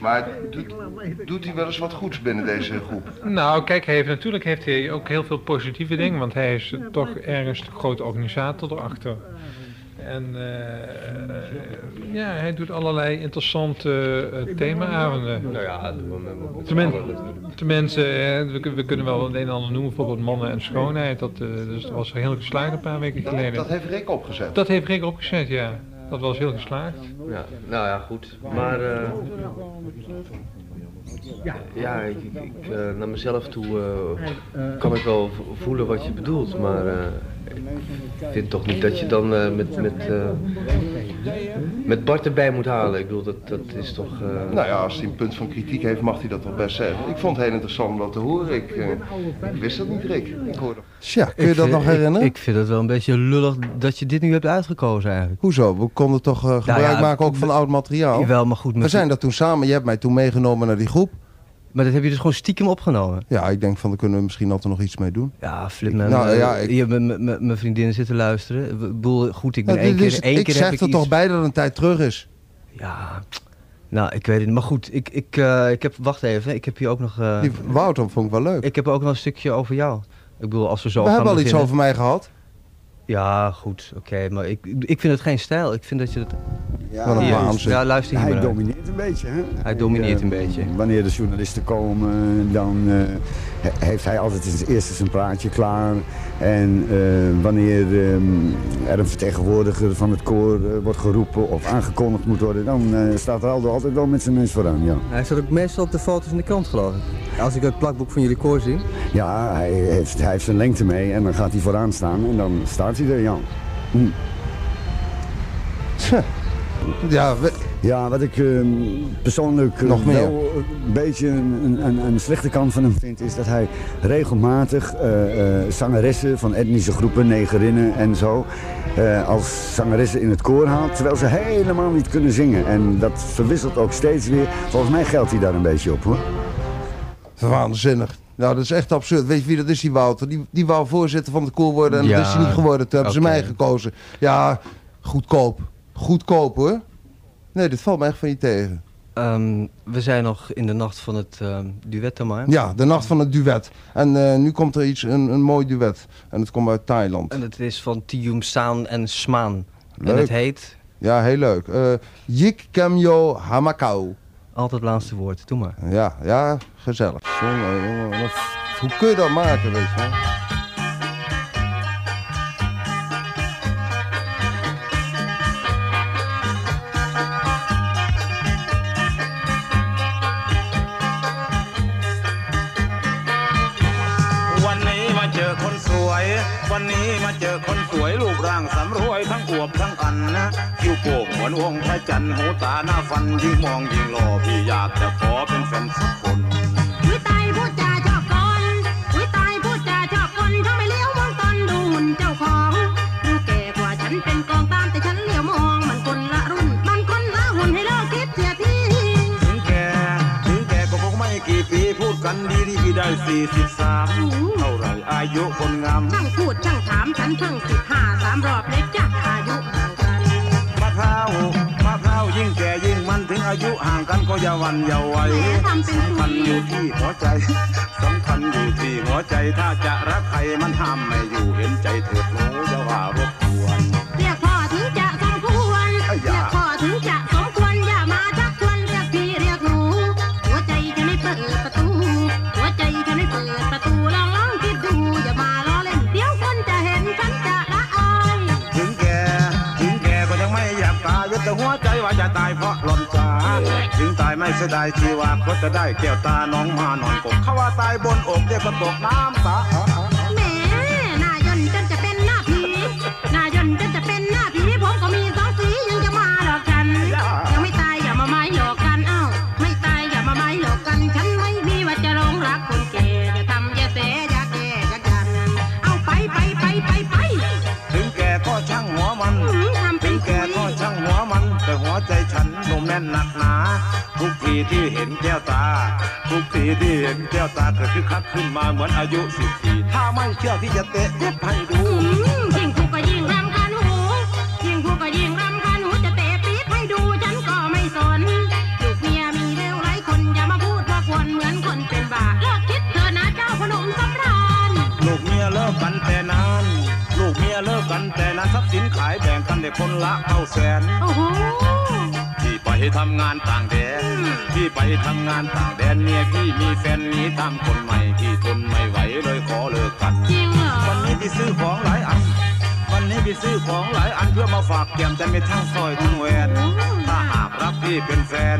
Maar doet, doet hij wel eens wat goeds binnen deze groep? Nou, kijk, hij heeft, natuurlijk heeft hij ook heel veel positieve dingen, want hij is toch ergens de grote organisator erachter. En eh, ja, hij doet allerlei interessante eh, themaavonden. Nou ja, Tenminste, eh, we, we kunnen wel het een en ander noemen, bijvoorbeeld mannen en schoonheid. Dat, eh, dus dat was heel geslaagd een paar weken geleden. Dat heeft Rick opgezet. Dat heeft Rick opgezet, ja. Dat was heel geslaagd. Ja, nou ja, goed. Maar eh, ja, ik, eh, naar mezelf toe eh, kan ik wel vo- voelen wat je bedoelt, maar eh, ik vind toch niet dat je dan eh, met, met, eh, met Bart erbij moet halen. Ik bedoel, dat, dat is toch... eh, Nou ja, als hij een punt van kritiek heeft, mag hij dat wel best zeggen. Ik vond het heel interessant om dat te horen. Ik, eh, ik wist dat niet, Rick. Ik hoorde... Tja, kun je Ik dat vind- nog herinneren? Ik, ik vind het wel een beetje lullig dat je dit nu hebt uitgekozen eigenlijk. Hoezo? We konden toch gebruik Nou ja, maken ook van oud materiaal? Jawel, maar goed. We zijn dat toen samen. Je hebt mij toen meegenomen naar die groep. Maar dat heb je dus gewoon stiekem opgenomen? Ja, ik denk van, daar kunnen we misschien altijd nog iets mee doen. Ja, flip man. Nou, ja, ik- Mijn vriendinnen zitten luisteren. Ik bedoel, goed, ik ben Ja, één keer, één ik keer zeg er ik toch bij dat het een tijd terug is. Ja, nou, ik weet het niet. Maar goed, ik, ik, eh, ik heb, wacht even, ik heb hier ook nog... eh, Die Wouter vond ik wel leuk. Ik heb ook nog een stukje over jou. Ik bedoel, als we zo We hebben al iets over mij gehad. Ja, goed, oké, maar ik, ik vind het geen stijl. Ik vind dat je het... Ja, waanzin. Ja, luister hier Hij domineert een beetje. Hè? Hij domineert eh, een beetje. Wanneer de journalisten komen, dan eh, he- heeft hij altijd als eerste zijn praatje klaar. En eh, wanneer eh, er een vertegenwoordiger van het koor eh, wordt geroepen of aangekondigd moet worden, dan eh, staat Aldo altijd wel met zijn neus vooraan. Ja. Hij staat ook meestal op de foto's in de krant, geloof ik. Als ik het plakboek van jullie koor zie. Ja, hij heeft, hij heeft zijn lengte mee en dan gaat hij vooraan staan en dan staat hij er, ja. Hm. Ja, ja, wat ik ehm, persoonlijk eh, Nog meer. wel een beetje een, een, een slechte kant van hem vind, is dat hij regelmatig eh, eh, zangeressen van etnische groepen, negerinnen en zo, eh, als zangeressen in het koor haalt, terwijl ze helemaal niet kunnen zingen. En dat verwisselt ook steeds weer. Volgens mij geldt hij daar een beetje op hoor. Waanzinnig. Nou, dat is echt absurd. Weet je wie dat is, die Wouter? Die, die wou voorzitter van de koor worden en Ja, dat is hij niet geworden. Toen hebben ze mij gekozen. Ja, goedkoop. Goedkoop hoor. Nee, dit valt me echt van je tegen. Ehm, we zijn nog in de nacht van het ehm duet, Tamar. Ja, de nacht van het duet. En eh, nu komt er iets, een, een mooi duet. En het komt uit Thailand. En het is van Tium Saan en Smaan. Leuk. En het heet... Ja, heel leuk. Eh Yik Kemyo Hamakau. Altijd het laatste woord, doe maar. Ja, ja, gezellig. Jongen, jongen, hoe kun je dat maken, weet je wel? วันนี้มาเจอคนสวยรูปร่างสำรวยทั้งอวบทั้งอันนะคิ้วโป่งเหมือนวงพระจันทร์หูตาหน้าฟันยิ่งมองยิ่งหล่อพี่อยากจะขอเป็นแฟนสักคนวิตายพูดจา สี่สิบสามเท่าไหรอายุคนงามช่างพูดช่างถามฉันเพิ่งสิบห้าสามรอบเล็กจักอายุห่างกันมะพร้าวมะพร้าวยิ่งแก่ยิ่งมันถึงอายุห่างกันก็อยาหวันอยาไหวสำคัญอยู่ที่หัวใจสำคัญอยู่ที่หัวใจถ้าจะรักใครมันห้ามไม่อยู่เห็นใจเถิดหนูอย่าว่ารบกวน ราะหล่นจ้าถึงตายไม่เสียดายชีวาก็จะได้แก้วตาน้องมานอนกบเขาว่าตายบนอกเดี๋ยวก็ตกน้ำตา ที่เห็นแก้วตา ทุกทีที่เห็นแก้วตาเกิดคึกคักขึ้นมาเหมือนอายุสิบสี่ถ้าไม่เชื่อที่จะเตะเย็บให้ดูยิงพูดก็ยิ่งรำคาญหูยิ่งพูดก็ยิ่งรำคาญหูจะเตะปี๊บให้ดูฉันก็ไม่สนลูกเมียมีเลวร้คนอย่ามาพูดว่าควรเหมือนคนเป็นบาเลิกคิดเธอนะเจ้าพนมสำราญลูกเมียเลิกกันแต่นานลูกเมียเลิกกันแต่นานทรัพย์สินขายแบ่งกันแต่คนละเท่าแสนโอ้โห ทำงานต่างแดนพี่ไปทำงานต่างแดนเมียพี่มีแฟนหนี้ตามคนใหม่พี่ทนไม่ไหวเลยขอเลิกกันจริงเหรอวันนี้พี่ซื้อของหลายอัน วันนี้พี่ซื้อของหลายอันเพื่อมาฝากแก้มแต่ไม่ทั้งสร้อยทั้งแหวนถ้าหากรับพี่เป็นแฟน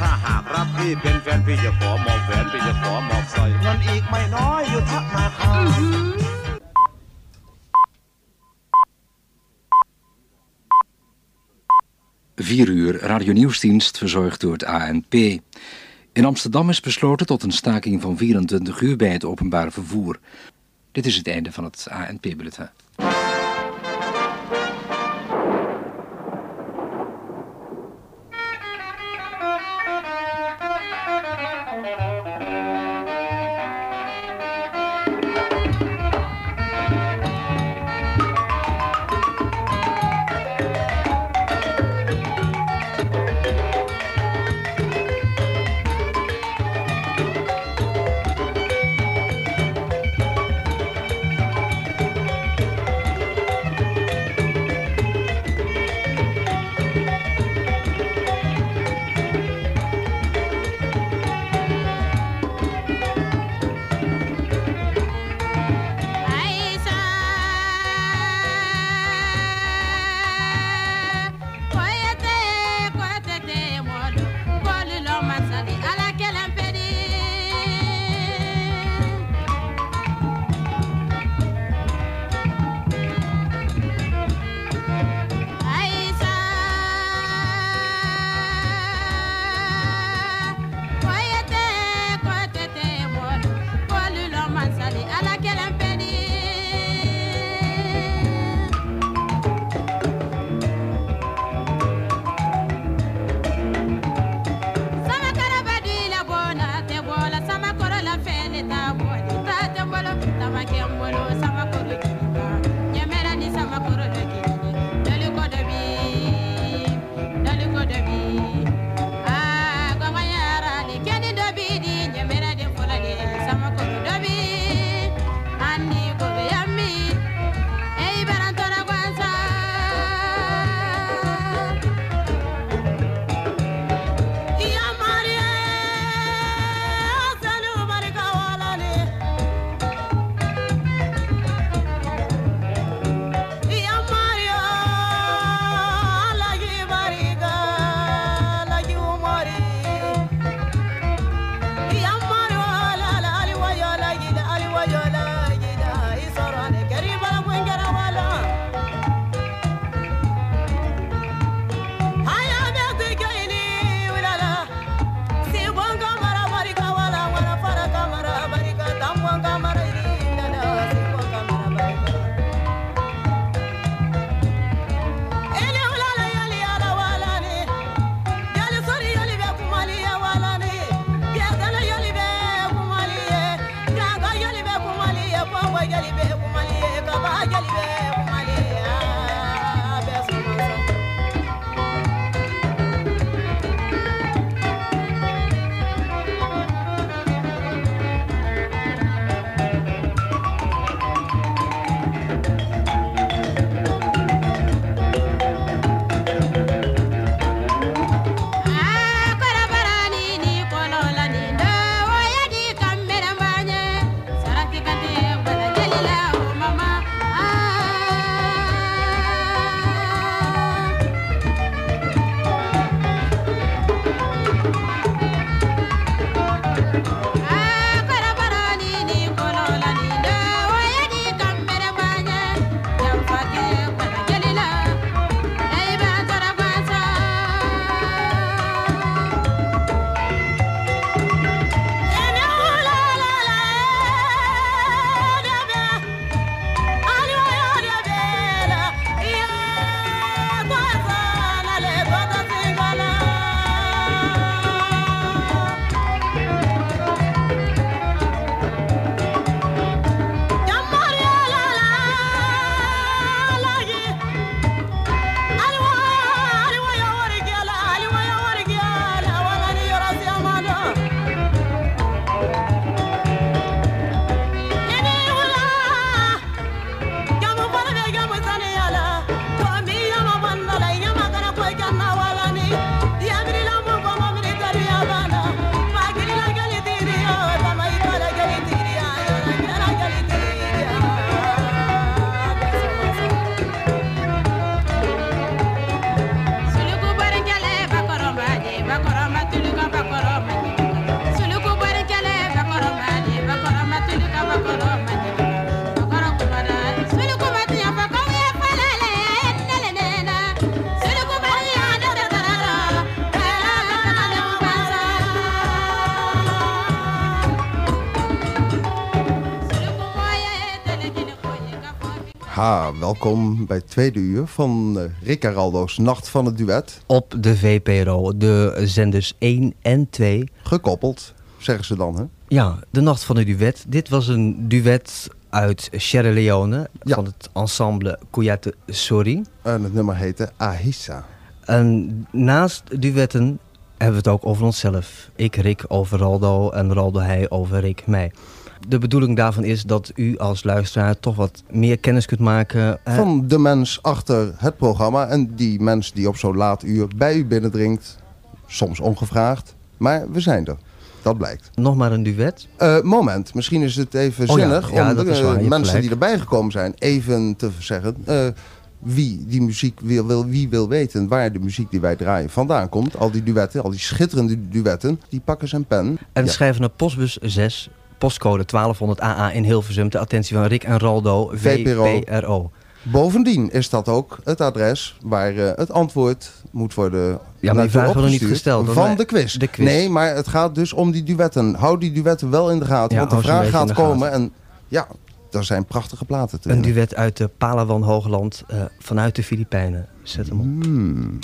ถ้าหากรับพี่เป็นแฟนพี่จะขอหมอบแหวนพี่จะขอหมอบสร้อยเงินอีกไม่น้อยอยู่ทักนาคา 4 uur radionieuwsdienst verzorgd door het ANP. In Amsterdam is besloten tot een staking van 24 uur bij het openbaar vervoer. Dit is het einde van het ANP-bulletin. Welkom bij het tweede uur van uh, Rick Araldo's Nacht van het Duet. Op de VPRO, de zenders 1 en 2. Gekoppeld, zeggen ze dan, hè? Ja, de Nacht van het Duet. Dit was een duet uit Sierra Leone Ja. van het ensemble Kouyaté Sorry. En het nummer heette Ahissa. En naast duetten hebben we het ook over onszelf. Ik, Rick, over Raldo en Raldo hij over Rick, mij. De bedoeling daarvan is dat u als luisteraar toch wat meer kennis kunt maken. eh, Van de mens achter het programma. En die mens die op zo'n laat uur bij u binnendringt. Soms ongevraagd. Maar we zijn er. Dat blijkt. Nog maar een duet. Eh, moment, misschien is het even Oh zinnig ja, om de waar, eh, mensen gelijk. die erbij gekomen zijn even te zeggen wie die muziek wil, wil, wie wil weten waar de muziek die wij draaien vandaan komt. Al die duetten, al die schitterende duetten, die pakken zijn pen. En Ja. schrijven naar postbus 6, postcode 1200 AA in Hilversum. Ter attentie van Rick en Raldo, VPRO. VPRO. Bovendien is dat ook het adres waar eh, het antwoord moet worden Ja, maar die vraag wordt nog niet gesteld. Van de quiz. de quiz. Nee, maar het gaat dus om die duetten. Hou die duetten wel in de gaten, Ja, want de vraag gaat de komen. En ja, er zijn prachtige platen te Een winnen. duet uit de Palawan Hoogland eh, vanuit de Filipijnen. Zet hem op. Hmm.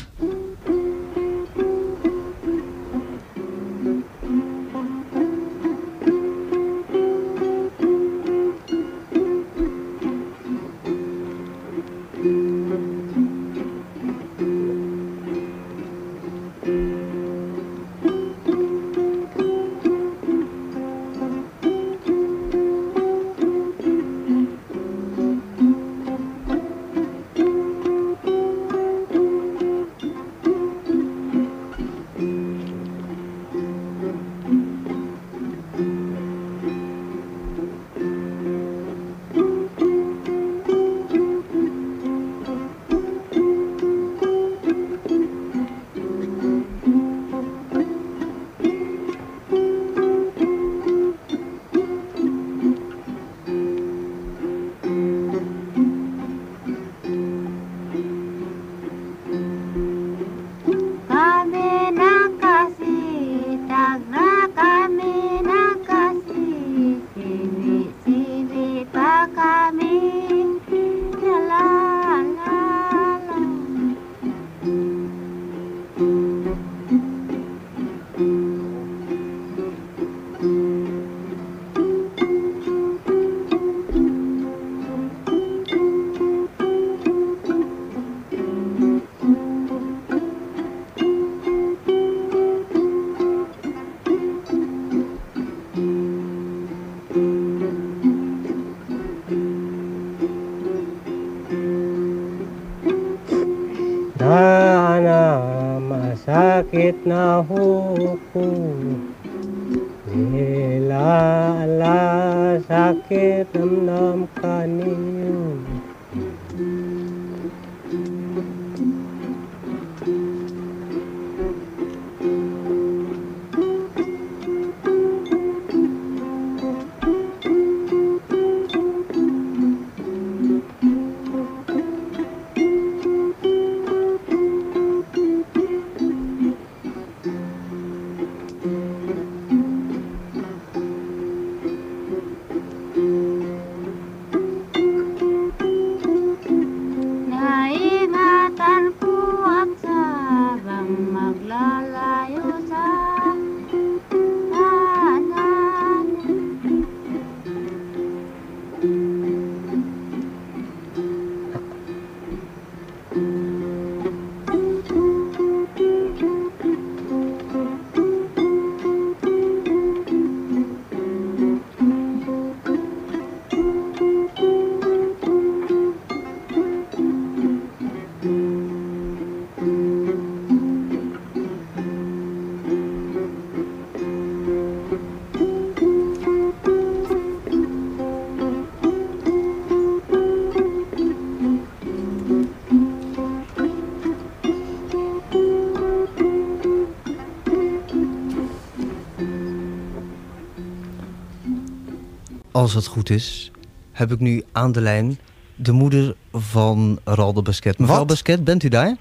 Als het goed is, heb ik nu aan de lijn de moeder van Raldo Basket. Mevrouw Wat? Basket, bent u daar?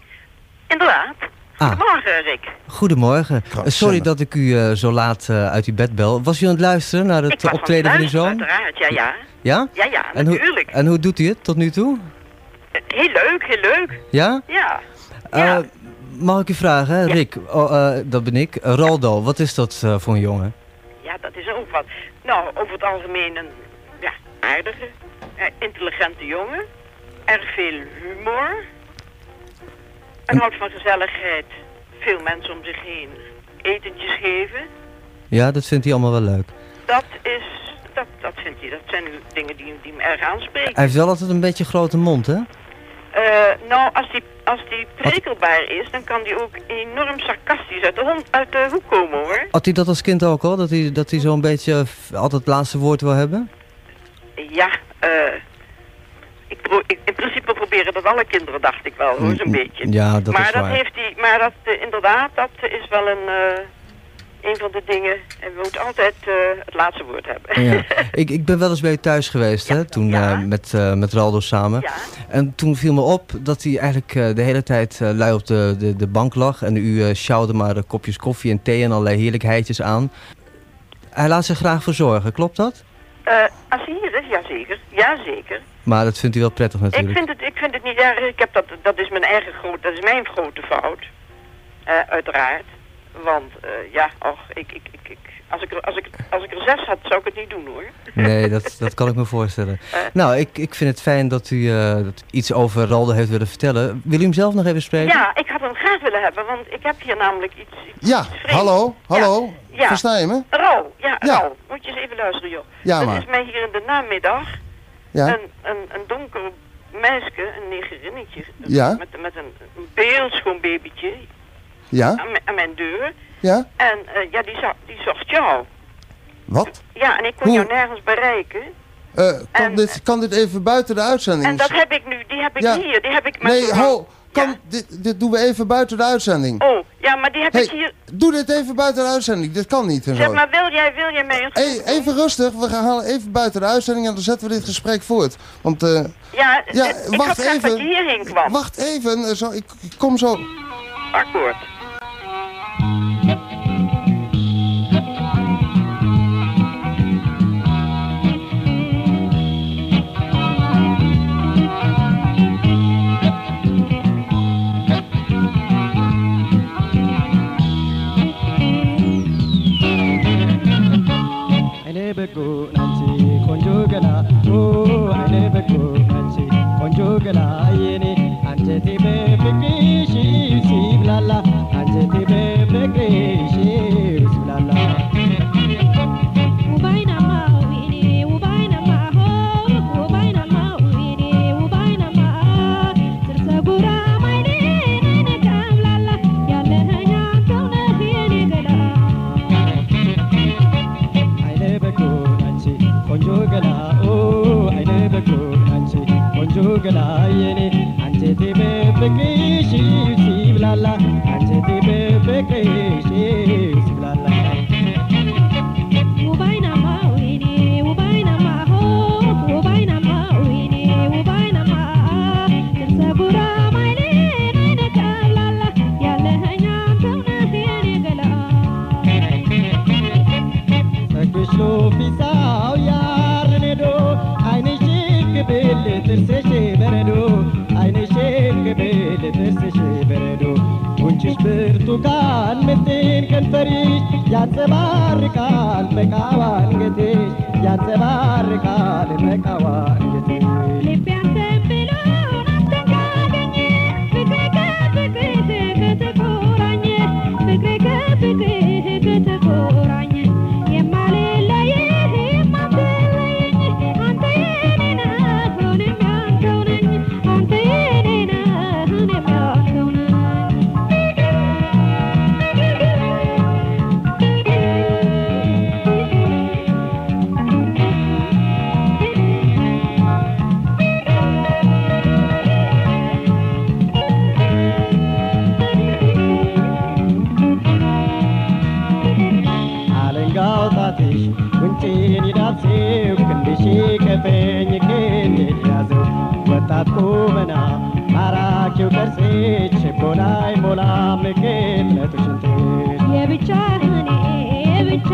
Inderdaad. Goedemorgen, Rick. Goedemorgen. Eh, sorry dat ik u eh, zo laat eh, uit uw bed bel. Was u aan het luisteren naar het Ik was optreden aan van het uw luisteren, zoon? uiteraard. Ja, ja. Ja? Ja, ja, en hoe, natuurlijk. En hoe doet u het tot nu toe? Heel leuk, heel leuk. Ja? Ja. Eh, mag ik u vragen, hè? Rick, oh, eh, dat ben ik. Roldo, wat is dat voor een jongen? Ook wat. Nou, over het algemeen een ja, aardige, eh, intelligente jongen. Erg veel humor. En houdt van gezelligheid. Veel mensen om zich heen. Etentjes geven. Ja, dat vindt hij allemaal wel leuk. Dat is, dat, dat vindt hij, dat zijn dingen die, die me erg aanspreken. Hij heeft wel altijd een beetje grote mond, hè? Eh, nou, als die, als die prekelbaar is, dan kan die ook enorm sarcastisch uit de, hond, uit de hoek komen, hoor. Had hij dat als kind ook al? Dat hij, dat hij zo'n beetje altijd het laatste woord wil hebben? Ja, eh... ik pro- ik, in principe proberen dat alle kinderen, dacht ik wel, hoor, zo'n beetje. Ja, dat maar is dat waar. heeft hij, maar dat eh, inderdaad, dat is wel een, eh, een van de dingen. En we moeten altijd eh, het laatste woord hebben. Ja. ik, ik ben wel eens bij u thuis geweest, hè? Toen eh, met, eh, met Raldo samen. En toen viel me op dat hij eigenlijk de hele tijd lui op de, de, de bank lag. En u sjouwde maar kopjes koffie en thee en allerlei heerlijkheidjes aan. Hij laat zich graag verzorgen, klopt dat? Als hij hier is, jazeker. Jazeker. Maar dat vindt u wel prettig Ik natuurlijk. vind, het, ik vind het niet erg. Ik heb dat, dat is mijn eigen grote, dat is mijn grote fout. Uiteraard. Want, eh, ja, och, ik, ik, ik, ik, als, ik er, als, ik, als ik er zes had, zou ik het niet doen hoor. Nee, dat, dat kan ik me voorstellen. Eh. Nou, ik, ik vind het fijn dat u eh, dat iets over Raldo heeft willen vertellen. Wil u hem zelf nog even spreken? Ja, ik had hem graag willen hebben, want ik heb hier namelijk iets... iets Ja, hallo, hallo. Ja. Versta je me? Rauw, ja, Ja. Moet je eens even luisteren, joh. Ja, er maar. is mij hier in de namiddag Ja. een, een, een donker meisje, een negerinnetje, Ja. met, met een, een beeldschoon babytje Ja? aan, mijn- aan mijn deur. Ja? En eh, ja, die, zo- die zocht jou. Wat? Ja, en ik kon Hoe? jou nergens bereiken. Eh, kan, dit, kan dit even buiten de uitzending? En dat heb ik nu, die heb ik Ja. hier, die heb ik Nee, ho, kan, dit, dit doen we even buiten de uitzending. Oh, ja, maar die heb Hey, ik hier... Doe dit even buiten de uitzending, dit kan niet en Zeg zo. maar, wil jij, wil jij mij... Hey, even rustig, we gaan halen even buiten de uitzending en dan zetten we dit gesprek voort. Want, eh, Ja, ja, ik wacht graag even. dat hierheen kwam. Wacht even, zo, ik, ik kom zo. Akkoord. በጎ ናንቺ ቆንጆ ገላ ኦ አይኔ በጎ ከንፈርሽ ያንጸባርቃል መቃዋን ገቴ ያንጸባርቃል መቃዋን ገቴ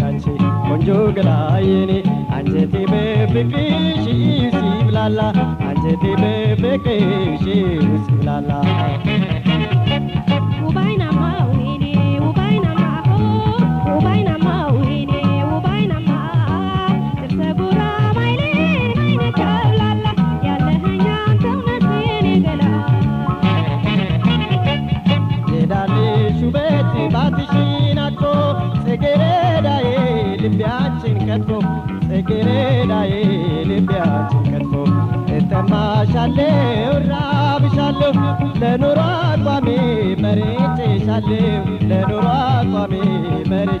ቀብላላ ያለኸኛ አንተውነት የኔ ገላ አይነ በጎ አንቺ ቆንጆ ገላ ኦ አይነ በጎ አንቺ ቆንጆ ገላ የኔ አንጀቴ በፍቅርሽ ሲብላላ አንጀቴ በፍቅርሽ ሲብላላ ግሬዳዬ ልቢያችን ከቶ እጠማሻለሁ፣ ራብሻለሁ፣ ለኑሮ አቋሜ መሬት ሻለሁ ለኑሮ አቋሜ መሬት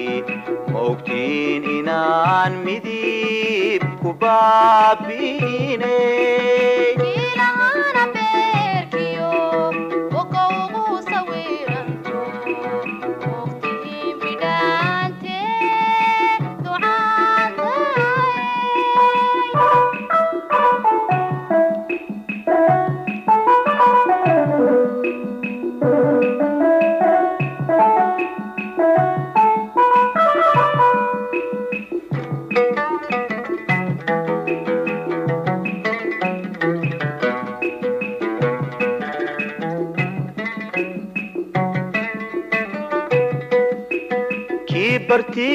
moogtiin inaan midib ku baabi'ine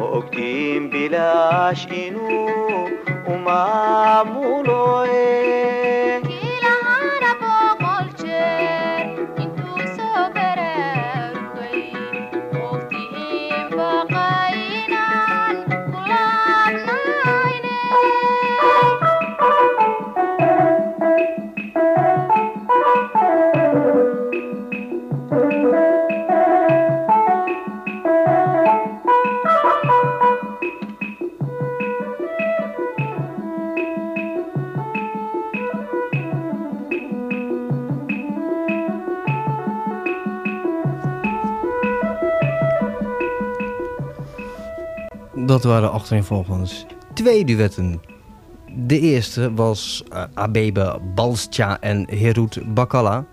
ogtiin bilaash inuu u Dat waren achtereenvolgens twee duetten. De eerste was eh, Abebe Balstja en Herut Bakala.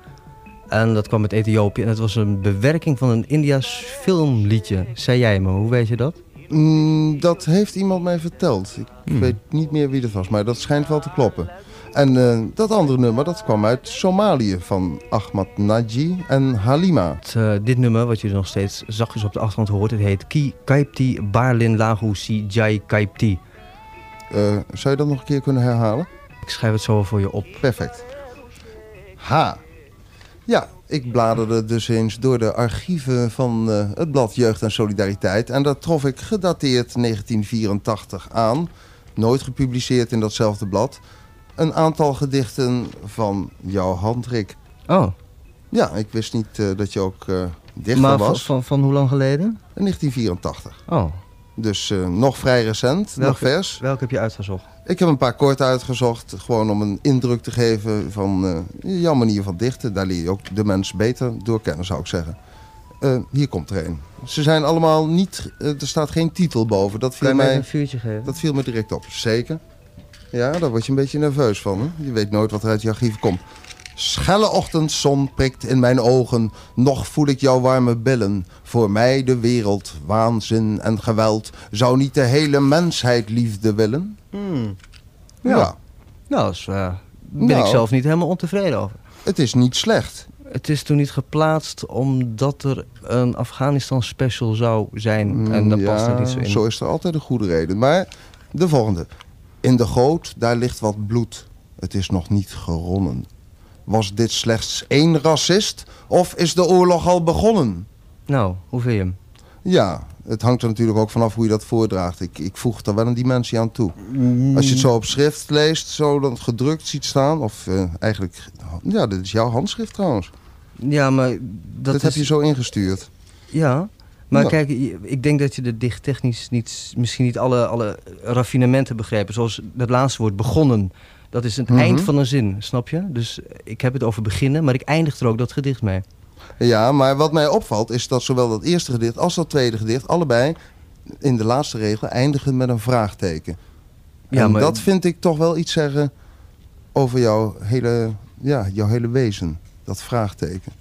En dat kwam uit Ethiopië. En het was een bewerking van een Indiaas filmliedje. Zei jij me, hoe weet je dat? Mm, dat heeft iemand mij verteld. Ik Hmm. weet niet meer wie dat was, maar dat schijnt wel te kloppen. En eh, dat andere nummer, dat kwam uit Somalië van Ahmad Naji en Halima. Het, eh, dit nummer, wat je nog steeds zachtjes op de achtergrond hoort, het heet Ki Kaipti Barlin Lahu Si Jai Kaipti. Eh, zou je dat nog een keer kunnen herhalen? Ik schrijf het zo voor je op. Perfect. Ha. Ja, ik bladerde dus eens door de archieven van het blad Jeugd en Solidariteit. En daar trof ik gedateerd 1984 aan, nooit gepubliceerd in datzelfde blad, een aantal gedichten van jouw hand, Rick. Oh. Ja, ik wist niet eh, dat je ook eh dichter Maar van, was. van, van hoe lang geleden? 1984. Oh. Dus eh, nog vrij recent, nog vers. Welke heb je uitgezocht? Ik heb een paar kort uitgezocht, gewoon om een indruk te geven van jouw manier van dichten. Daar leer je ook de mens beter door kennen, zou ik zeggen. Hier komt er een. Ze zijn allemaal niet, er staat geen titel boven. Dat viel, mij, een vuurtje geven? dat viel me direct op. Zeker. Ja, daar word je een beetje nerveus van. Hè? Je weet nooit wat er uit je archief komt. Schelle ochtendzon prikt in mijn ogen, nog voel ik jouw warme billen. Voor mij de wereld, waanzin en geweld, zou niet de hele mensheid liefde willen? Hmm. Ja. Ja. Nou, is, eh, ben Nou. ik zelf niet helemaal ontevreden over. Het is niet slecht. Het is toen niet geplaatst omdat er een Afghanistan special zou zijn. En dat past er niet zo in. Zo is er altijd een goede reden. Maar de volgende. In de goot, daar ligt wat bloed. Het is nog niet geronnen. Was dit slechts één racist? Of is de oorlog al begonnen? Nou, hoe vind je hem? Ja, het hangt er natuurlijk ook vanaf hoe je dat voordraagt. Ik, ik voeg er wel een dimensie aan toe. Als je het zo op schrift leest, zo dan gedrukt ziet staan... of eh, eigenlijk... Ja, dit is jouw handschrift trouwens. Ja, maar dat, Dat, is... heb je zo ingestuurd. Ja, maar kijk, ik denk dat je de dichttechnisch niet, misschien niet alle, alle raffinementen begrepen. Zoals dat laatste woord, begonnen. Dat is het Mhm. eind van een zin, snap je? Dus ik heb het over beginnen, maar ik eindig er ook dat gedicht mee. Ja, maar wat mij opvalt is dat zowel dat eerste gedicht als dat tweede gedicht... allebei in de laatste regel eindigen met een vraagteken. Ja, en maar- dat vind ik toch wel iets zeggen over jouw hele, ja, jouw hele wezen. Dat vraagteken.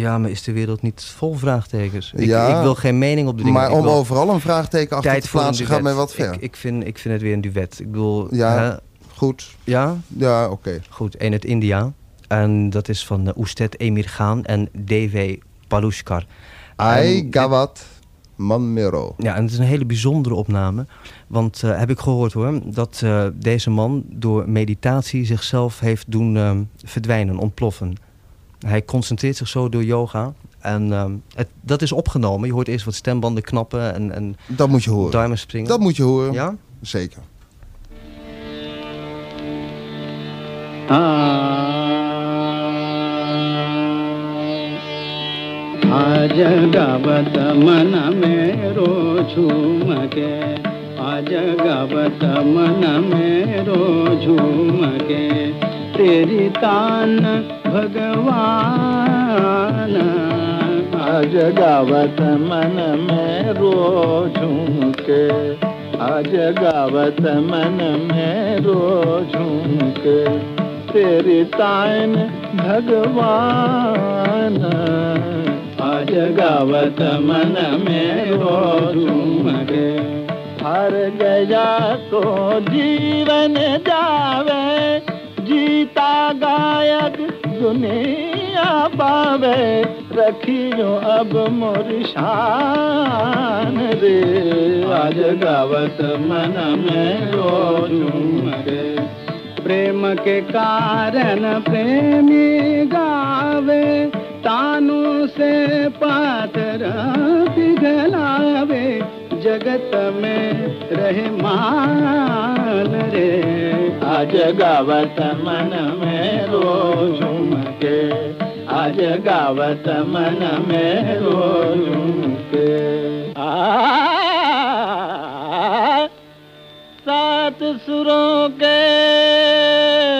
Ja, maar is de wereld niet vol vraagtekens? Ik, Ja, ik wil geen mening op de dingen. Maar om overal een vraagteken achter te plaatsen gaat mij wat ver. Ik, ik, vind, ik vind het weer een duet. Ik bedoel... Ja, hè, goed. Ja? Ja, oké. Goed, één uit India. En dat is van uh, Oestet Emir Khan en D.W. Palushkar. Ai En Gawat Manmero. Ja, en het is een hele bijzondere opname. Want eh, heb ik gehoord hoor, dat eh, deze man door meditatie zichzelf heeft doen ehm, verdwijnen, ontploffen hij concentreert zich zo door yoga. En ehm, het, dat is opgenomen. Je hoort eerst wat stembanden knappen en, en dat moet je horen. duimen springen. Dat moet je horen. Ja? Zeker. అజగవత तान भगवान, आज गावत मन मेरो झूम के, आज गावत मन मेरो झूम के, तेरी ताइन भगवान, आज गावत मन में रो झूम के। हर गया को जीवन जावे, जीता गायक दुनिया पावे रखियो अब मोर शान रे। आज गावत मन में रो प्रेम के कारण प्रेमी गावे, तानु से पात्र पिघलावे जगत में रहे मान रे। आज गावत मन में रो झूम के आज गावत मन में रो झूम के आ, सात सुरों के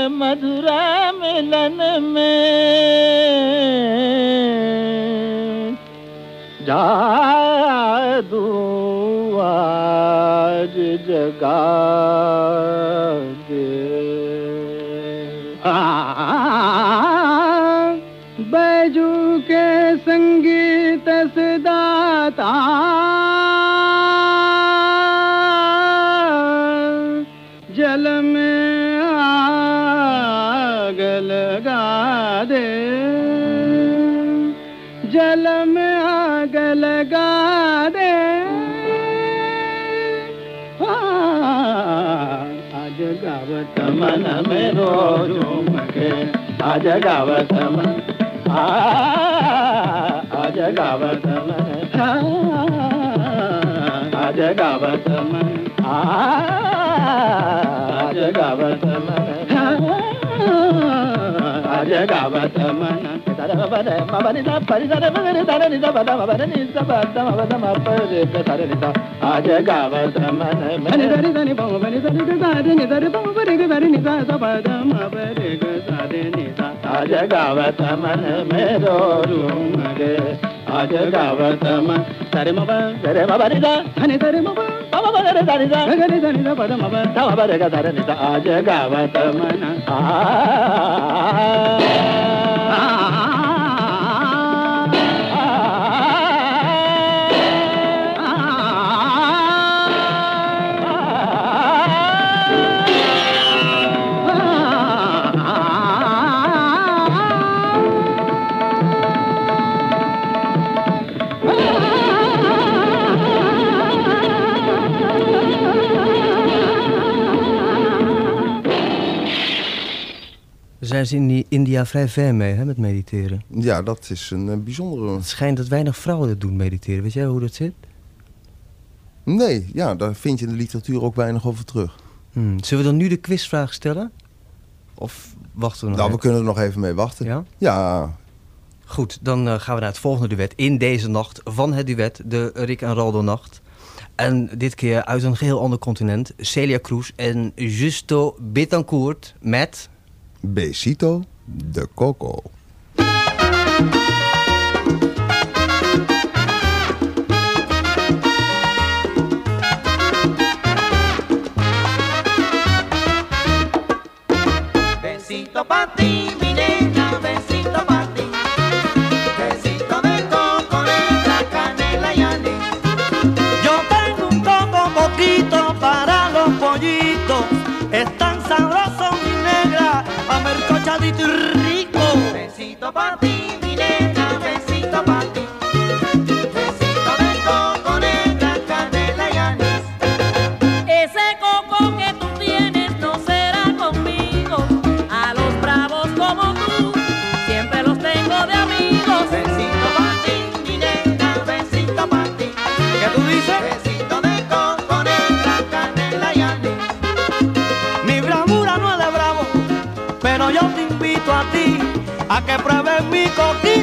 मधुरा मिलन में। जादू आज जगा दे मन में रो झूम के आज गावत मन आ, आज गावत मन आ, आज गावत मन आ, आज गावत मन आज गावत मन आज गावत मन मनि धरि धनि पम मनि धरि ग सारे नि धरि पम परि ग धरि नि सा सा प द म परि ग सारे नि सा आज गावत मन मेरो रूम गे आज गावतम सरिमव सरिमव रिदा धनि सरिमव पवव रिदा रिदा गनि धनि आज गावतम Zijn ze in India vrij ver mee hè, met mediteren? Ja, dat is een eh, bijzondere... Het schijnt dat weinig vrouwen dat doen, mediteren. Weet jij hoe dat zit? Nee, ja, daar vind je in de literatuur ook weinig over terug. Hmm. Zullen we dan nu de quizvraag stellen? Of wachten we nog Nou, we kunnen er nog even mee wachten. Ja? Ja, Goed, dan eh, gaan we naar het volgende duet. In deze nacht van het duet, de Rick en Raldo nacht. En dit keer uit een geheel ander continent. Celia Cruz en Justo Betancourt met... Besito de Coco. Besito pa' ti, papito rico. Besito papito. pa' que prueben mi coquilla.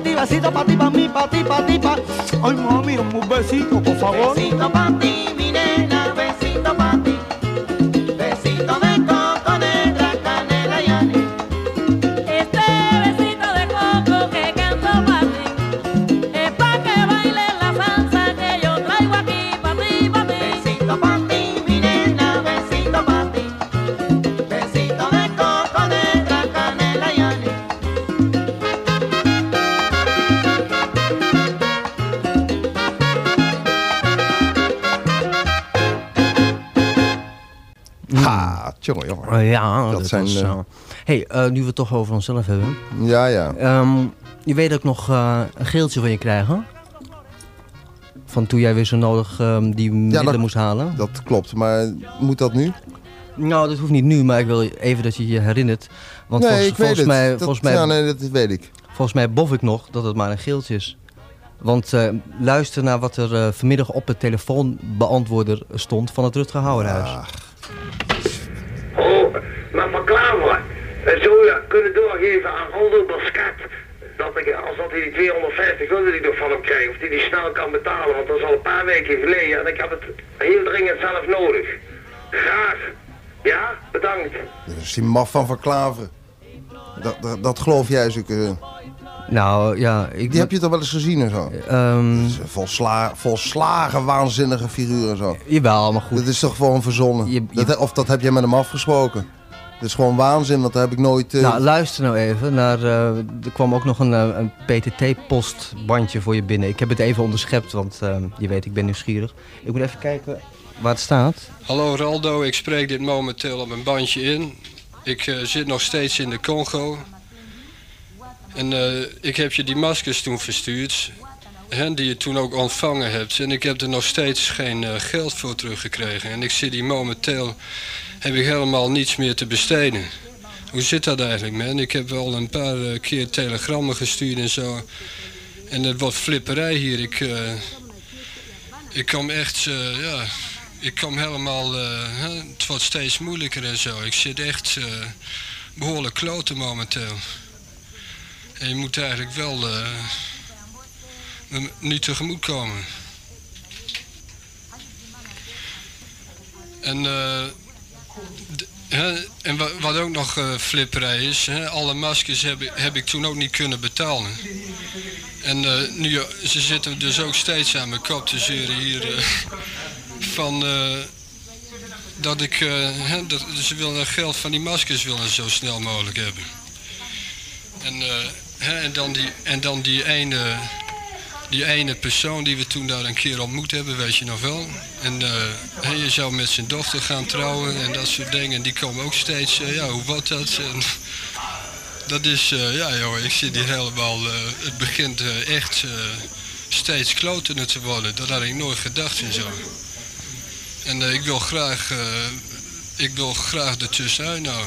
Ti, besito pa' ti, pa' mí, pa' ti, pa' ti, pa' Ay, mami, un besito, por favor. Besito pa' ti, Oh, ja, dat, dat zijn... was, eh, eh, hey, eh, nu we het toch over onszelf hebben. ja, ja. Ehm, je weet dat ik nog eh, een geeltje van je krijg, hè? Van toen jij weer zo nodig ehm, die middelen dat- moest halen. Dat klopt, maar moet dat nu? Nou, dat hoeft niet nu, maar ik wil even dat je je herinnert. Want nee, volgens, ik weet volgens het. mij, Dat- volgens mij, ja, nee, dat weet ik. volgens mij bof ik nog dat het maar een geeltje is. Want eh, luister naar wat er eh, vanmiddag op de telefoonbeantwoorder stond van het Rutger Hauerhuis. Ah. Maar eh, zou je kunnen doorgeven aan Aldo Basket. Dat ik, als dat hij die 250 gulden die ik van hem krijg, of die die snel kan betalen. Want dat is al een paar weken geleden en ik heb het heel dringend zelf nodig. Graag. Ja, bedankt. Dat is die maf van Klaveren. Dat, dat, dat geloof jij zulke... Nou, ja... Ik, Die heb je toch wel eens gezien en zo? Ehm, Dat is een volsla, volslagen waanzinnige figuur en zo. Jawel, maar goed. Dat is toch gewoon verzonnen? Je- je- Dat, of dat heb jij met hem afgesproken? Dat is gewoon waanzin, want daar heb ik nooit... eh, Nou, luister nou even. Naar, eh, er kwam ook nog een, eh, een PTT-postbandje voor je binnen. Ik heb het even onderschept, want eh, je weet, ik ben nieuwsgierig. Ik moet even kijken waar het staat. Hallo Raldo, ik spreek dit momenteel op een bandje in. Ik eh, zit nog steeds in de Congo. En eh, ik heb je die maskers toen verstuurd. Hè, die je toen ook ontvangen hebt. En ik heb er nog steeds geen eh, geld voor teruggekregen. En ik zit hier momenteel, heb ik helemaal niets meer te besteden. Hoe zit dat eigenlijk, man? Ik heb wel een paar eh, keer telegrammen gestuurd en zo. En het wordt flipperij hier. Ik, ik kom echt, ja, ik kom helemaal, het wordt steeds moeilijker en zo. Ik zit echt eh, behoorlijk kloten momenteel. En je moet eigenlijk wel eh, nu tegemoet komen. En, eh, en wa- wat ook nog eh, flipperij is, alle maskers heb heb ik toen ook niet kunnen betalen. En nu, ze zitten dus ook steeds aan mijn kop te zeuren hier. van dat ik. dat, ze willen geld van die maskers willen zo snel mogelijk hebben. En, en, dan, die, en dan die ene. Die ene persoon die we toen daar een keer ontmoet hebben, weet je nog wel. En hè, je zou met zijn dochter gaan trouwen en dat soort dingen. En die komen ook steeds, eh, ja, hoe wordt dat? Dat is, eh, ja joh, ik zit hier helemaal, het begint echt steeds klotener te worden. Dat had ik nooit gedacht en zo. En ik wil graag, ik wil graag ertussenuit nou.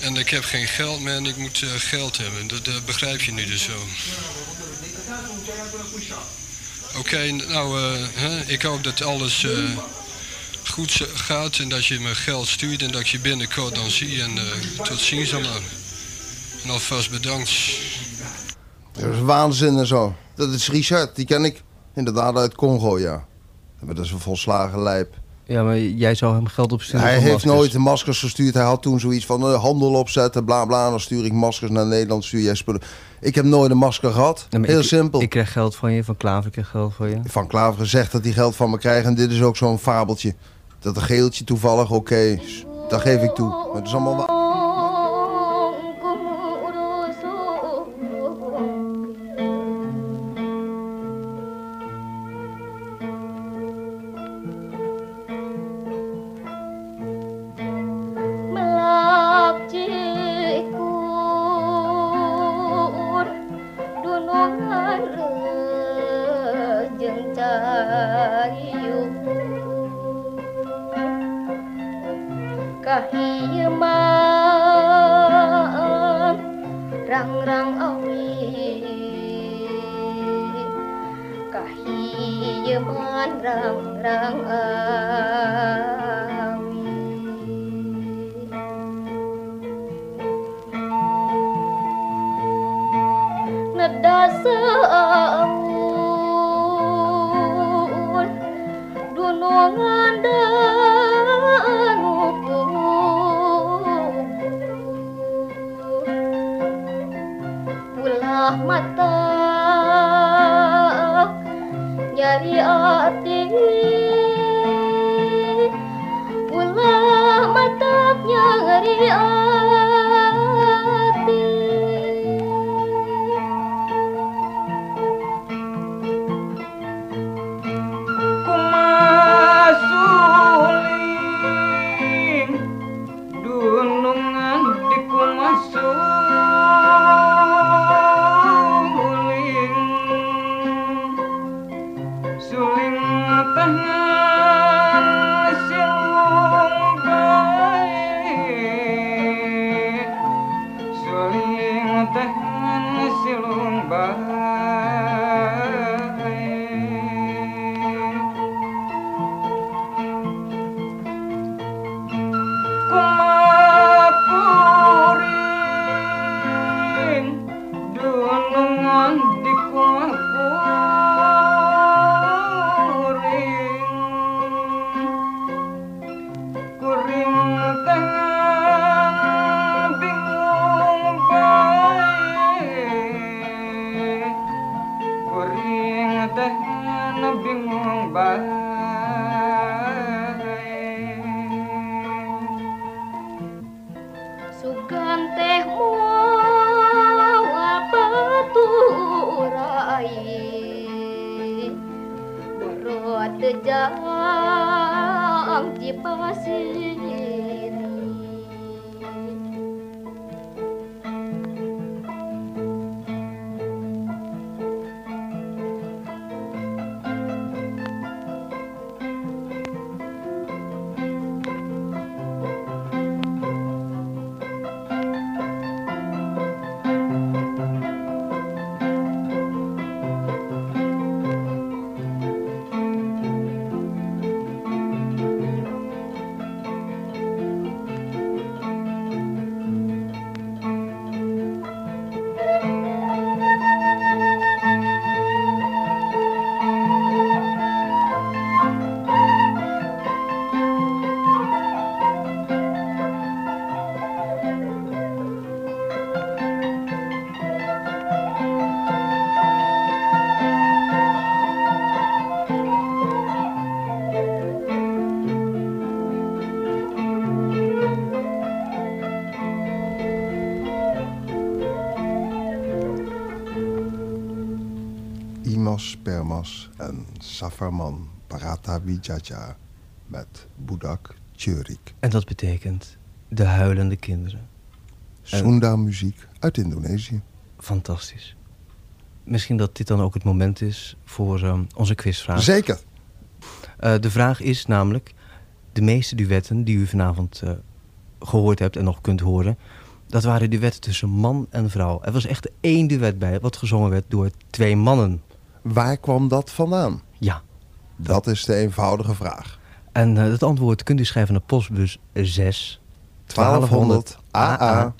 En ik heb geen geld meer en ik moet eh, geld hebben. Dat begrijp je nu dus wel. Oké, nou, eh, hè, ik hoop dat alles eh, goed zo- gaat en dat je me geld stuurt en dat ik je binnenkort dan zie. En tot ziens maar. En alvast bedankt. Dat is waanzin en zo. Dat is Richard, die ken ik inderdaad uit Congo, ja. Maar dat is een volslagen lijp. Ja, maar jij zou hem geld opsturen Hij heeft maskers. nooit de maskers gestuurd. Hij had toen zoiets van eh, handel opzetten, bla bla. Dan stuur ik maskers naar Nederland, stuur jij spullen. Ik heb nooit een masker gehad. Nee, Heel ik, simpel. Ik krijg geld van je, van Klaver krijg geld van je. Van Klaver zegt dat hij geld van me krijgt. En dit is ook zo'n fabeltje. Dat een geeltje toevallig, oké, s- dat geef ik toe. Maar het is allemaal waar. Safarman Parata Wijaja met Budak Tjurik. En dat betekent de huilende kinderen. Sunda muziek uit Indonesië. Fantastisch. Misschien dat dit dan ook het moment is voor ehm, onze quizvraag. Zeker. Eh, de vraag is namelijk... de meeste duetten die u vanavond eh, gehoord hebt en nog kunt horen... dat waren duetten tussen man en vrouw. Er was echt één duet bij wat gezongen werd door twee mannen. Waar kwam dat vandaan? Ja. Dat is de eenvoudige vraag. En eh, het antwoord kunt u schrijven naar postbus 6 1200 AA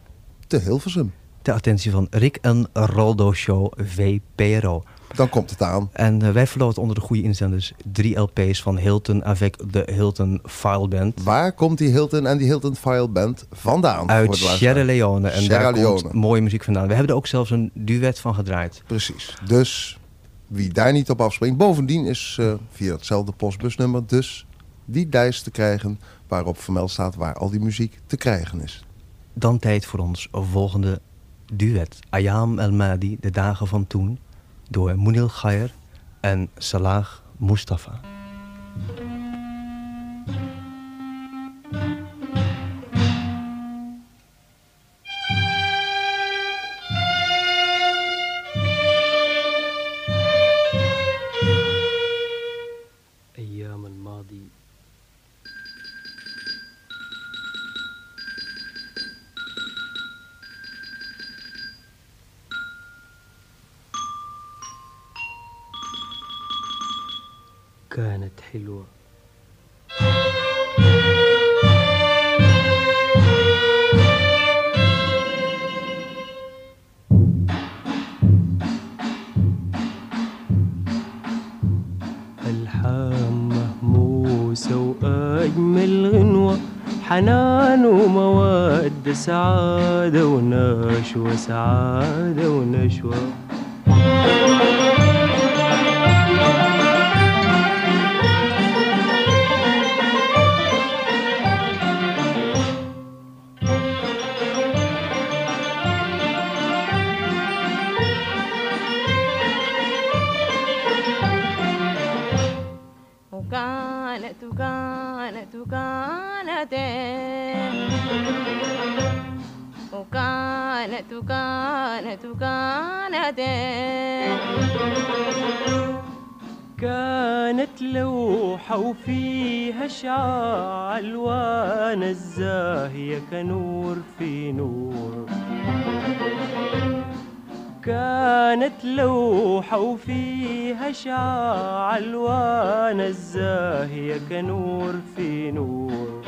te Hilversum. Ter attentie van Rick en Roldo Show VPRO. Dan komt het aan. En eh, wij verloten onder de goede inzenders drie LP's van Hilton avec de Hilton File Band. Waar komt die Hilton en die Hilton File Band vandaan? Uit? Sierra Leone. En Sierra daar Leone. komt mooie muziek vandaan. We hebben er ook zelfs een duet van gedraaid. Precies. Dus wie daar niet op afspringt. Bovendien is eh, via hetzelfde postbusnummer dus die lijst te krijgen waarop vermeld staat waar al die muziek te krijgen is. Dan tijd voor ons volgende duet. Ayam El Madi, De Dagen van Toen. Door Moenil Ghayer en Salah Mustafa. حلوة. ألحان مهموسة وأجمل غنوة حنان ومودة سعادة ونشوة سعادة ونشوة. وكانت كانت لوحة وفيها شعاع ألوان الزاهية كنور في نور. كانت لوحة وفيها شعاع ألوان الزاهية كنور في نور.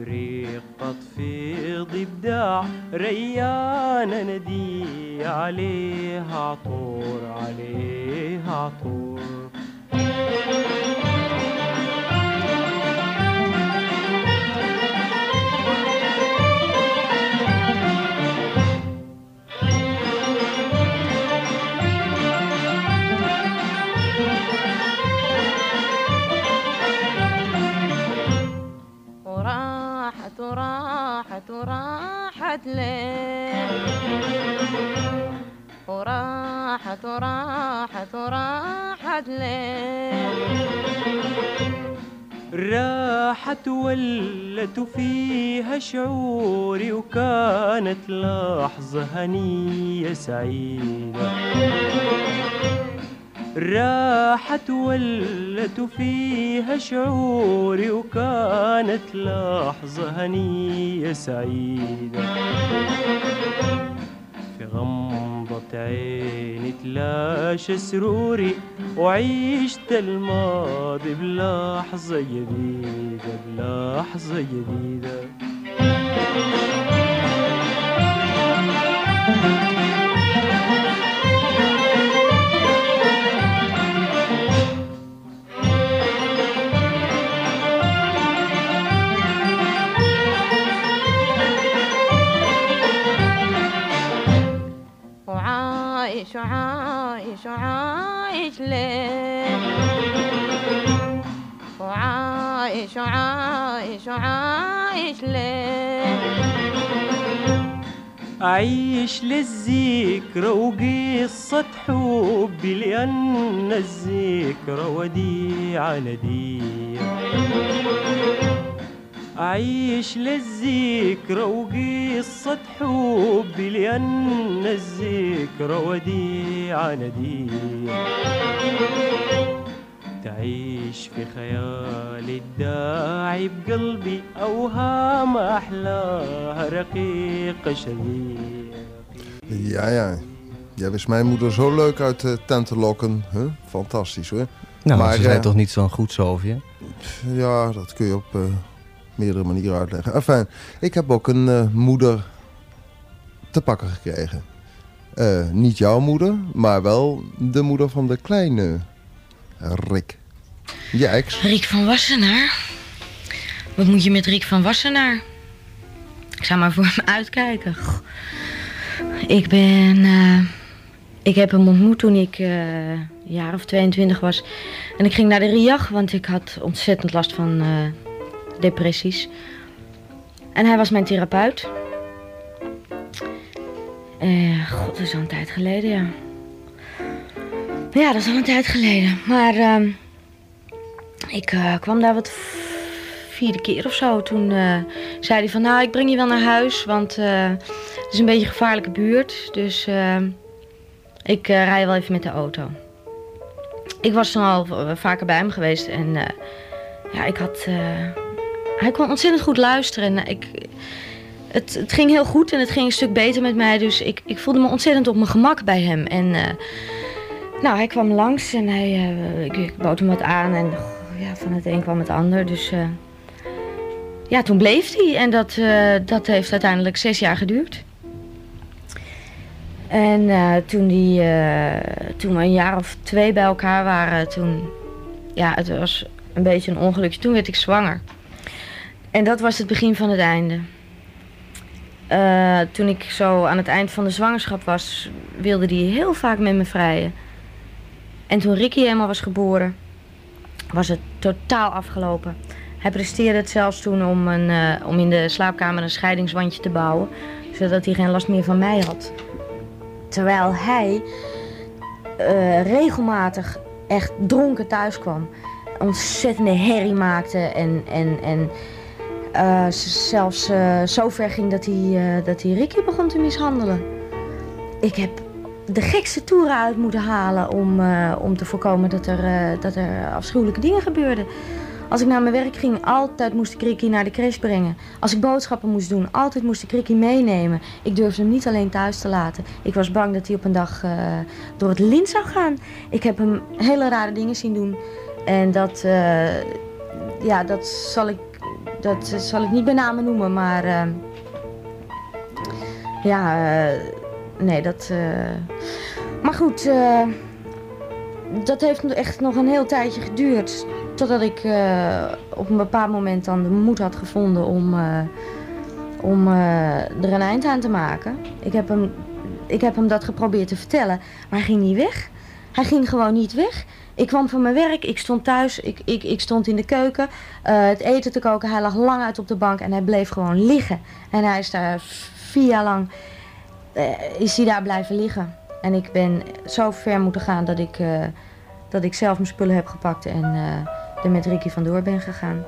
ابريق في ضبداع ريان ندي عليها طور عليها طور. وراحت وراحت ليه؟ وراحت وراحت وراحت ليه؟ راحت ولت فيها شعوري وكانت لحظة هنية سعيدة. راحت ولت فيها شعوري وكانت لحظة هنية سعيدة. في غمضة عيني تلاشى سروري وعيشت الماضي بلحظة جديدة بلحظة جديدة وعايش وعايش وعايش ليه؟ وعايش وعايش وعايش ليه؟ أعيش للذكرى وقصة حبي لأن الذكرى وديعة ندية أعيش للذكرى وقصة حبي لأن الذكرى وديعة ندية تعيش في خيالي الداعي بقلبي أوهام أحلاها رقيقة شديدة Ja, ja. Jij wist mijn moeder zo leuk uit de tent te lokken. Huh? Fantastisch hoor. Nou, ze zei eh, toch niet zo goed zo over je? Ja, dat kun je op eh, meerdere manieren uitleggen. Enfin, ik heb ook een eh, moeder te pakken gekregen. Eh, niet jouw moeder, maar wel de moeder van de kleine Rick. Je ex. Riek van Wassenaar? Wat moet je met Riek van Wassenaar? Ik zou maar voor hem uitkijken. Ik ben... eh, ik heb hem ontmoet toen ik eh, een jaar of 22 was. En ik ging naar de RIAG, want ik had ontzettend last van depressies. En hij was mijn therapeut. Eh, God, dat is al een tijd geleden, ja. Ja, dat is al een tijd geleden. Maar ehm, ik eh, kwam daar wat vierde keer of zo. Toen eh, zei hij van, nou, ik breng je wel naar huis, want eh, het is een beetje een gevaarlijke buurt. Dus ik rij wel even met de auto. Ik was toen al vaker bij hem geweest en ja, ik had... hij kon ontzettend goed luisteren en ik... Het, het ging heel goed en het ging een stuk beter met mij, dus ik, ik voelde me ontzettend op mijn gemak bij hem. En eh, nou, hij kwam langs en hij, eh, ik, ik bood hem wat aan en ja, van het een kwam het ander. Dus eh, ja, toen bleef hij en dat, dat heeft uiteindelijk zes jaar geduurd. En toen, die, toen we een jaar of twee bij elkaar waren, toen, ja, het was een beetje een ongelukje. Toen werd ik zwanger. En dat was het begin van het einde. Eh, toen ik zo aan het eind van de zwangerschap was, wilde hij heel vaak met me vrijen. En toen Ricky helemaal was geboren, was het totaal afgelopen. Hij presteerde het zelfs toen om, een, eh, om in de slaapkamer een scheidingswandje te bouwen, zodat hij geen last meer van mij had. Terwijl hij eh, regelmatig echt dronken thuis kwam. Ontzettende herrie maakte en, en, en z- zelfs eh, zo ver ging dat hij, eh, dat hij Ricky begon te mishandelen. Ik heb de gekste toeren uit moeten halen om, om te voorkomen dat er, dat er afschuwelijke dingen gebeurden. Als ik naar mijn werk ging, altijd moest ik Ricky naar de crash brengen. Als ik boodschappen moest doen, altijd moest ik Ricky meenemen. Ik durfde hem niet alleen thuis te laten. Ik was bang dat hij op een dag door het lint zou gaan. Ik heb hem hele rare dingen zien doen. En dat, ja, dat zal ik, dat zal ik niet bij name noemen, maar eh, ja, eh, nee, dat. eh, Maar goed, eh, dat heeft echt nog een heel tijdje geduurd. Totdat ik op een bepaald moment dan de moed had gevonden om, om er een eind aan te maken. Ik heb, hem, ik heb hem dat geprobeerd te vertellen, maar hij ging niet weg. Hij ging gewoon niet weg. Ik kwam van mijn werk, ik stond thuis, ik, ik, ik stond in de keuken eh, het eten te koken. Hij lag lang uit op de bank en hij bleef gewoon liggen. En hij is daar vier jaar lang eh, is hij daar blijven liggen. En ik ben zo ver moeten gaan dat ik, eh, dat ik zelf mijn spullen heb gepakt en er met Ricky vandoor ben gegaan.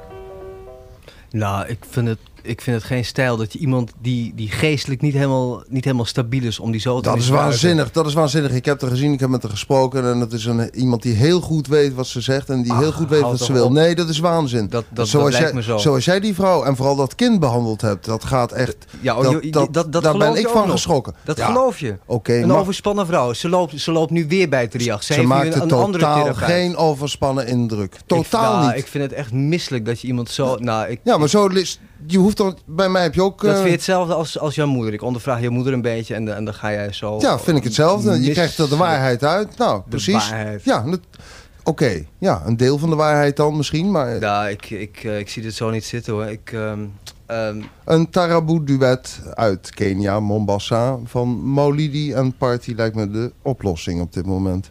Nou, ik vind het, ik vind het geen stijl dat je iemand die, die geestelijk niet helemaal, niet helemaal stabiel is om die zo te Dat is waanzinnig, dat is waanzinnig. Ik heb haar gezien, ik heb met haar gesproken en het is een, iemand die heel goed weet wat ze zegt en die Ach, heel goed weet wat ze wil. op. Nee, dat is waanzin. Dat, dat, zoals, dat jij, me zo. zoals jij die vrouw en vooral dat kind behandeld hebt, dat gaat echt. Ja, oh, dat, dat, dat, dat daar ben ik van nog. geschrokken. Dat Ja, geloof je. Oké, een maar- overspannen vrouw. Ze loopt, ze loopt nu weer bij Triach. Ze, Ze maakte een, totaal geen overspannen indruk. Totaal ik, nou, niet. Ik vind het echt misselijk dat je iemand zo... Nou, ik, Ja, maar zo, je hoeft toch, bij mij heb je ook... dat eh, vind je hetzelfde als, als jouw moeder. Ik ondervraag je moeder een beetje en, dan- en dan ga jij zo... Ja, vind ik hetzelfde. Je krijgt er de waarheid uit. Nou, precies. waarheid. Ja, dat- oké. Ja, een deel van de waarheid dan misschien, maar... Ja, ik, ik, eh, ik zie dit zo niet zitten hoor. Ik, ehm, ehm, Een Tarabu-duet uit Kenia, Mombasa, van Maulidi en Party lijkt me de oplossing op dit moment.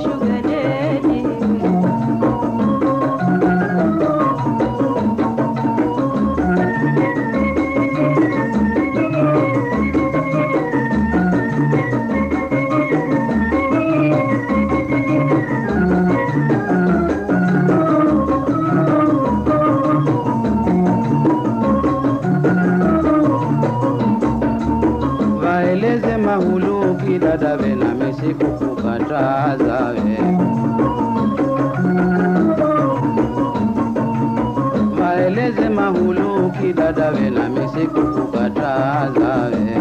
kukuita dawe na mimi kukukataza wewe.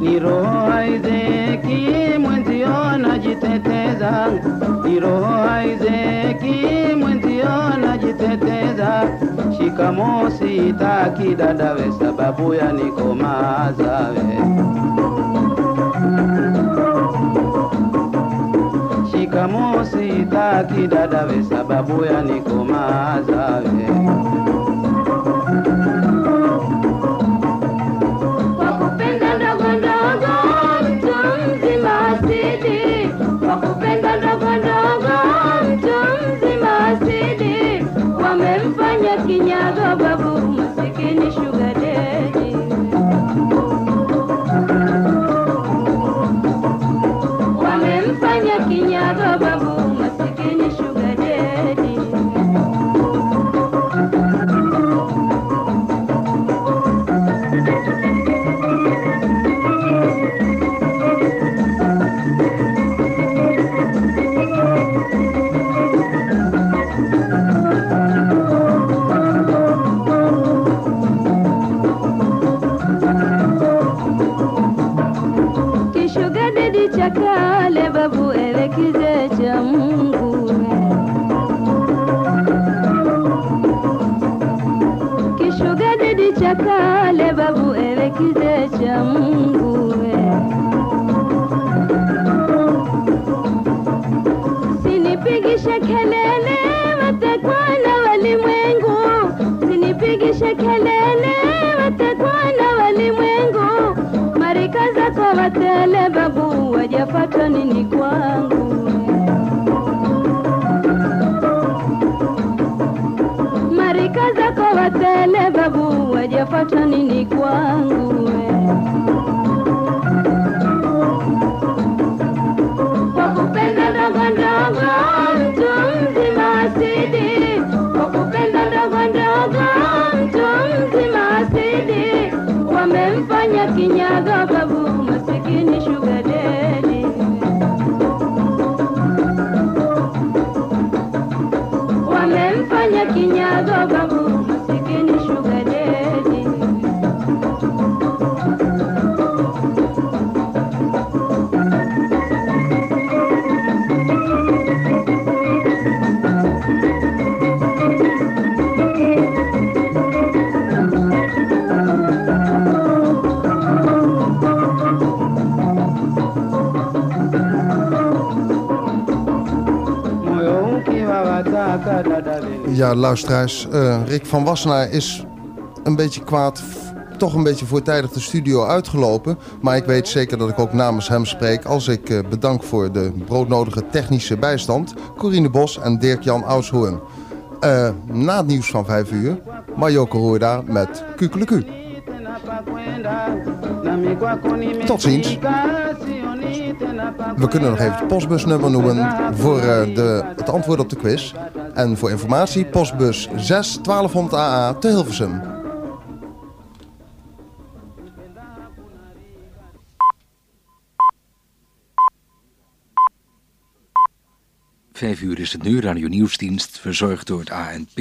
Ni roho mwenzio anajiteteza, ni roho sitaki dadawe, sababu ya nikomaza wewe shikamo taki dadawe sababu ya nikomazawe watekwa na walimwengu. Sinipigishe kelele na walimwengu. Watele babu wajafata nini kwangu zako watele babu wajafata nini kwangu ndogo mtu mzima mtu mzima Wamemfanya kinyago babu masikini daddy Wamemfanya kinyago babu Ja, luisteraars, eh, Rick van Wassenaar is een beetje kwaad, toch een beetje voortijdig de studio uitgelopen. Maar ik weet zeker dat ik ook namens hem spreek als ik eh, bedank voor de broodnodige technische bijstand. Corine Bos en Dirk-Jan Aushoorn. Eh, na het nieuws van 5 uur, Marjoke Roorda met Kukeleku. Tot ziens. We kunnen nog even het postbusnummer noemen voor de, het antwoord op de quiz. En voor informatie postbus 6 1200 AA te Hilversum. Vijf uur is het nu, Radio Nieuwsdienst, verzorgd door het ANP.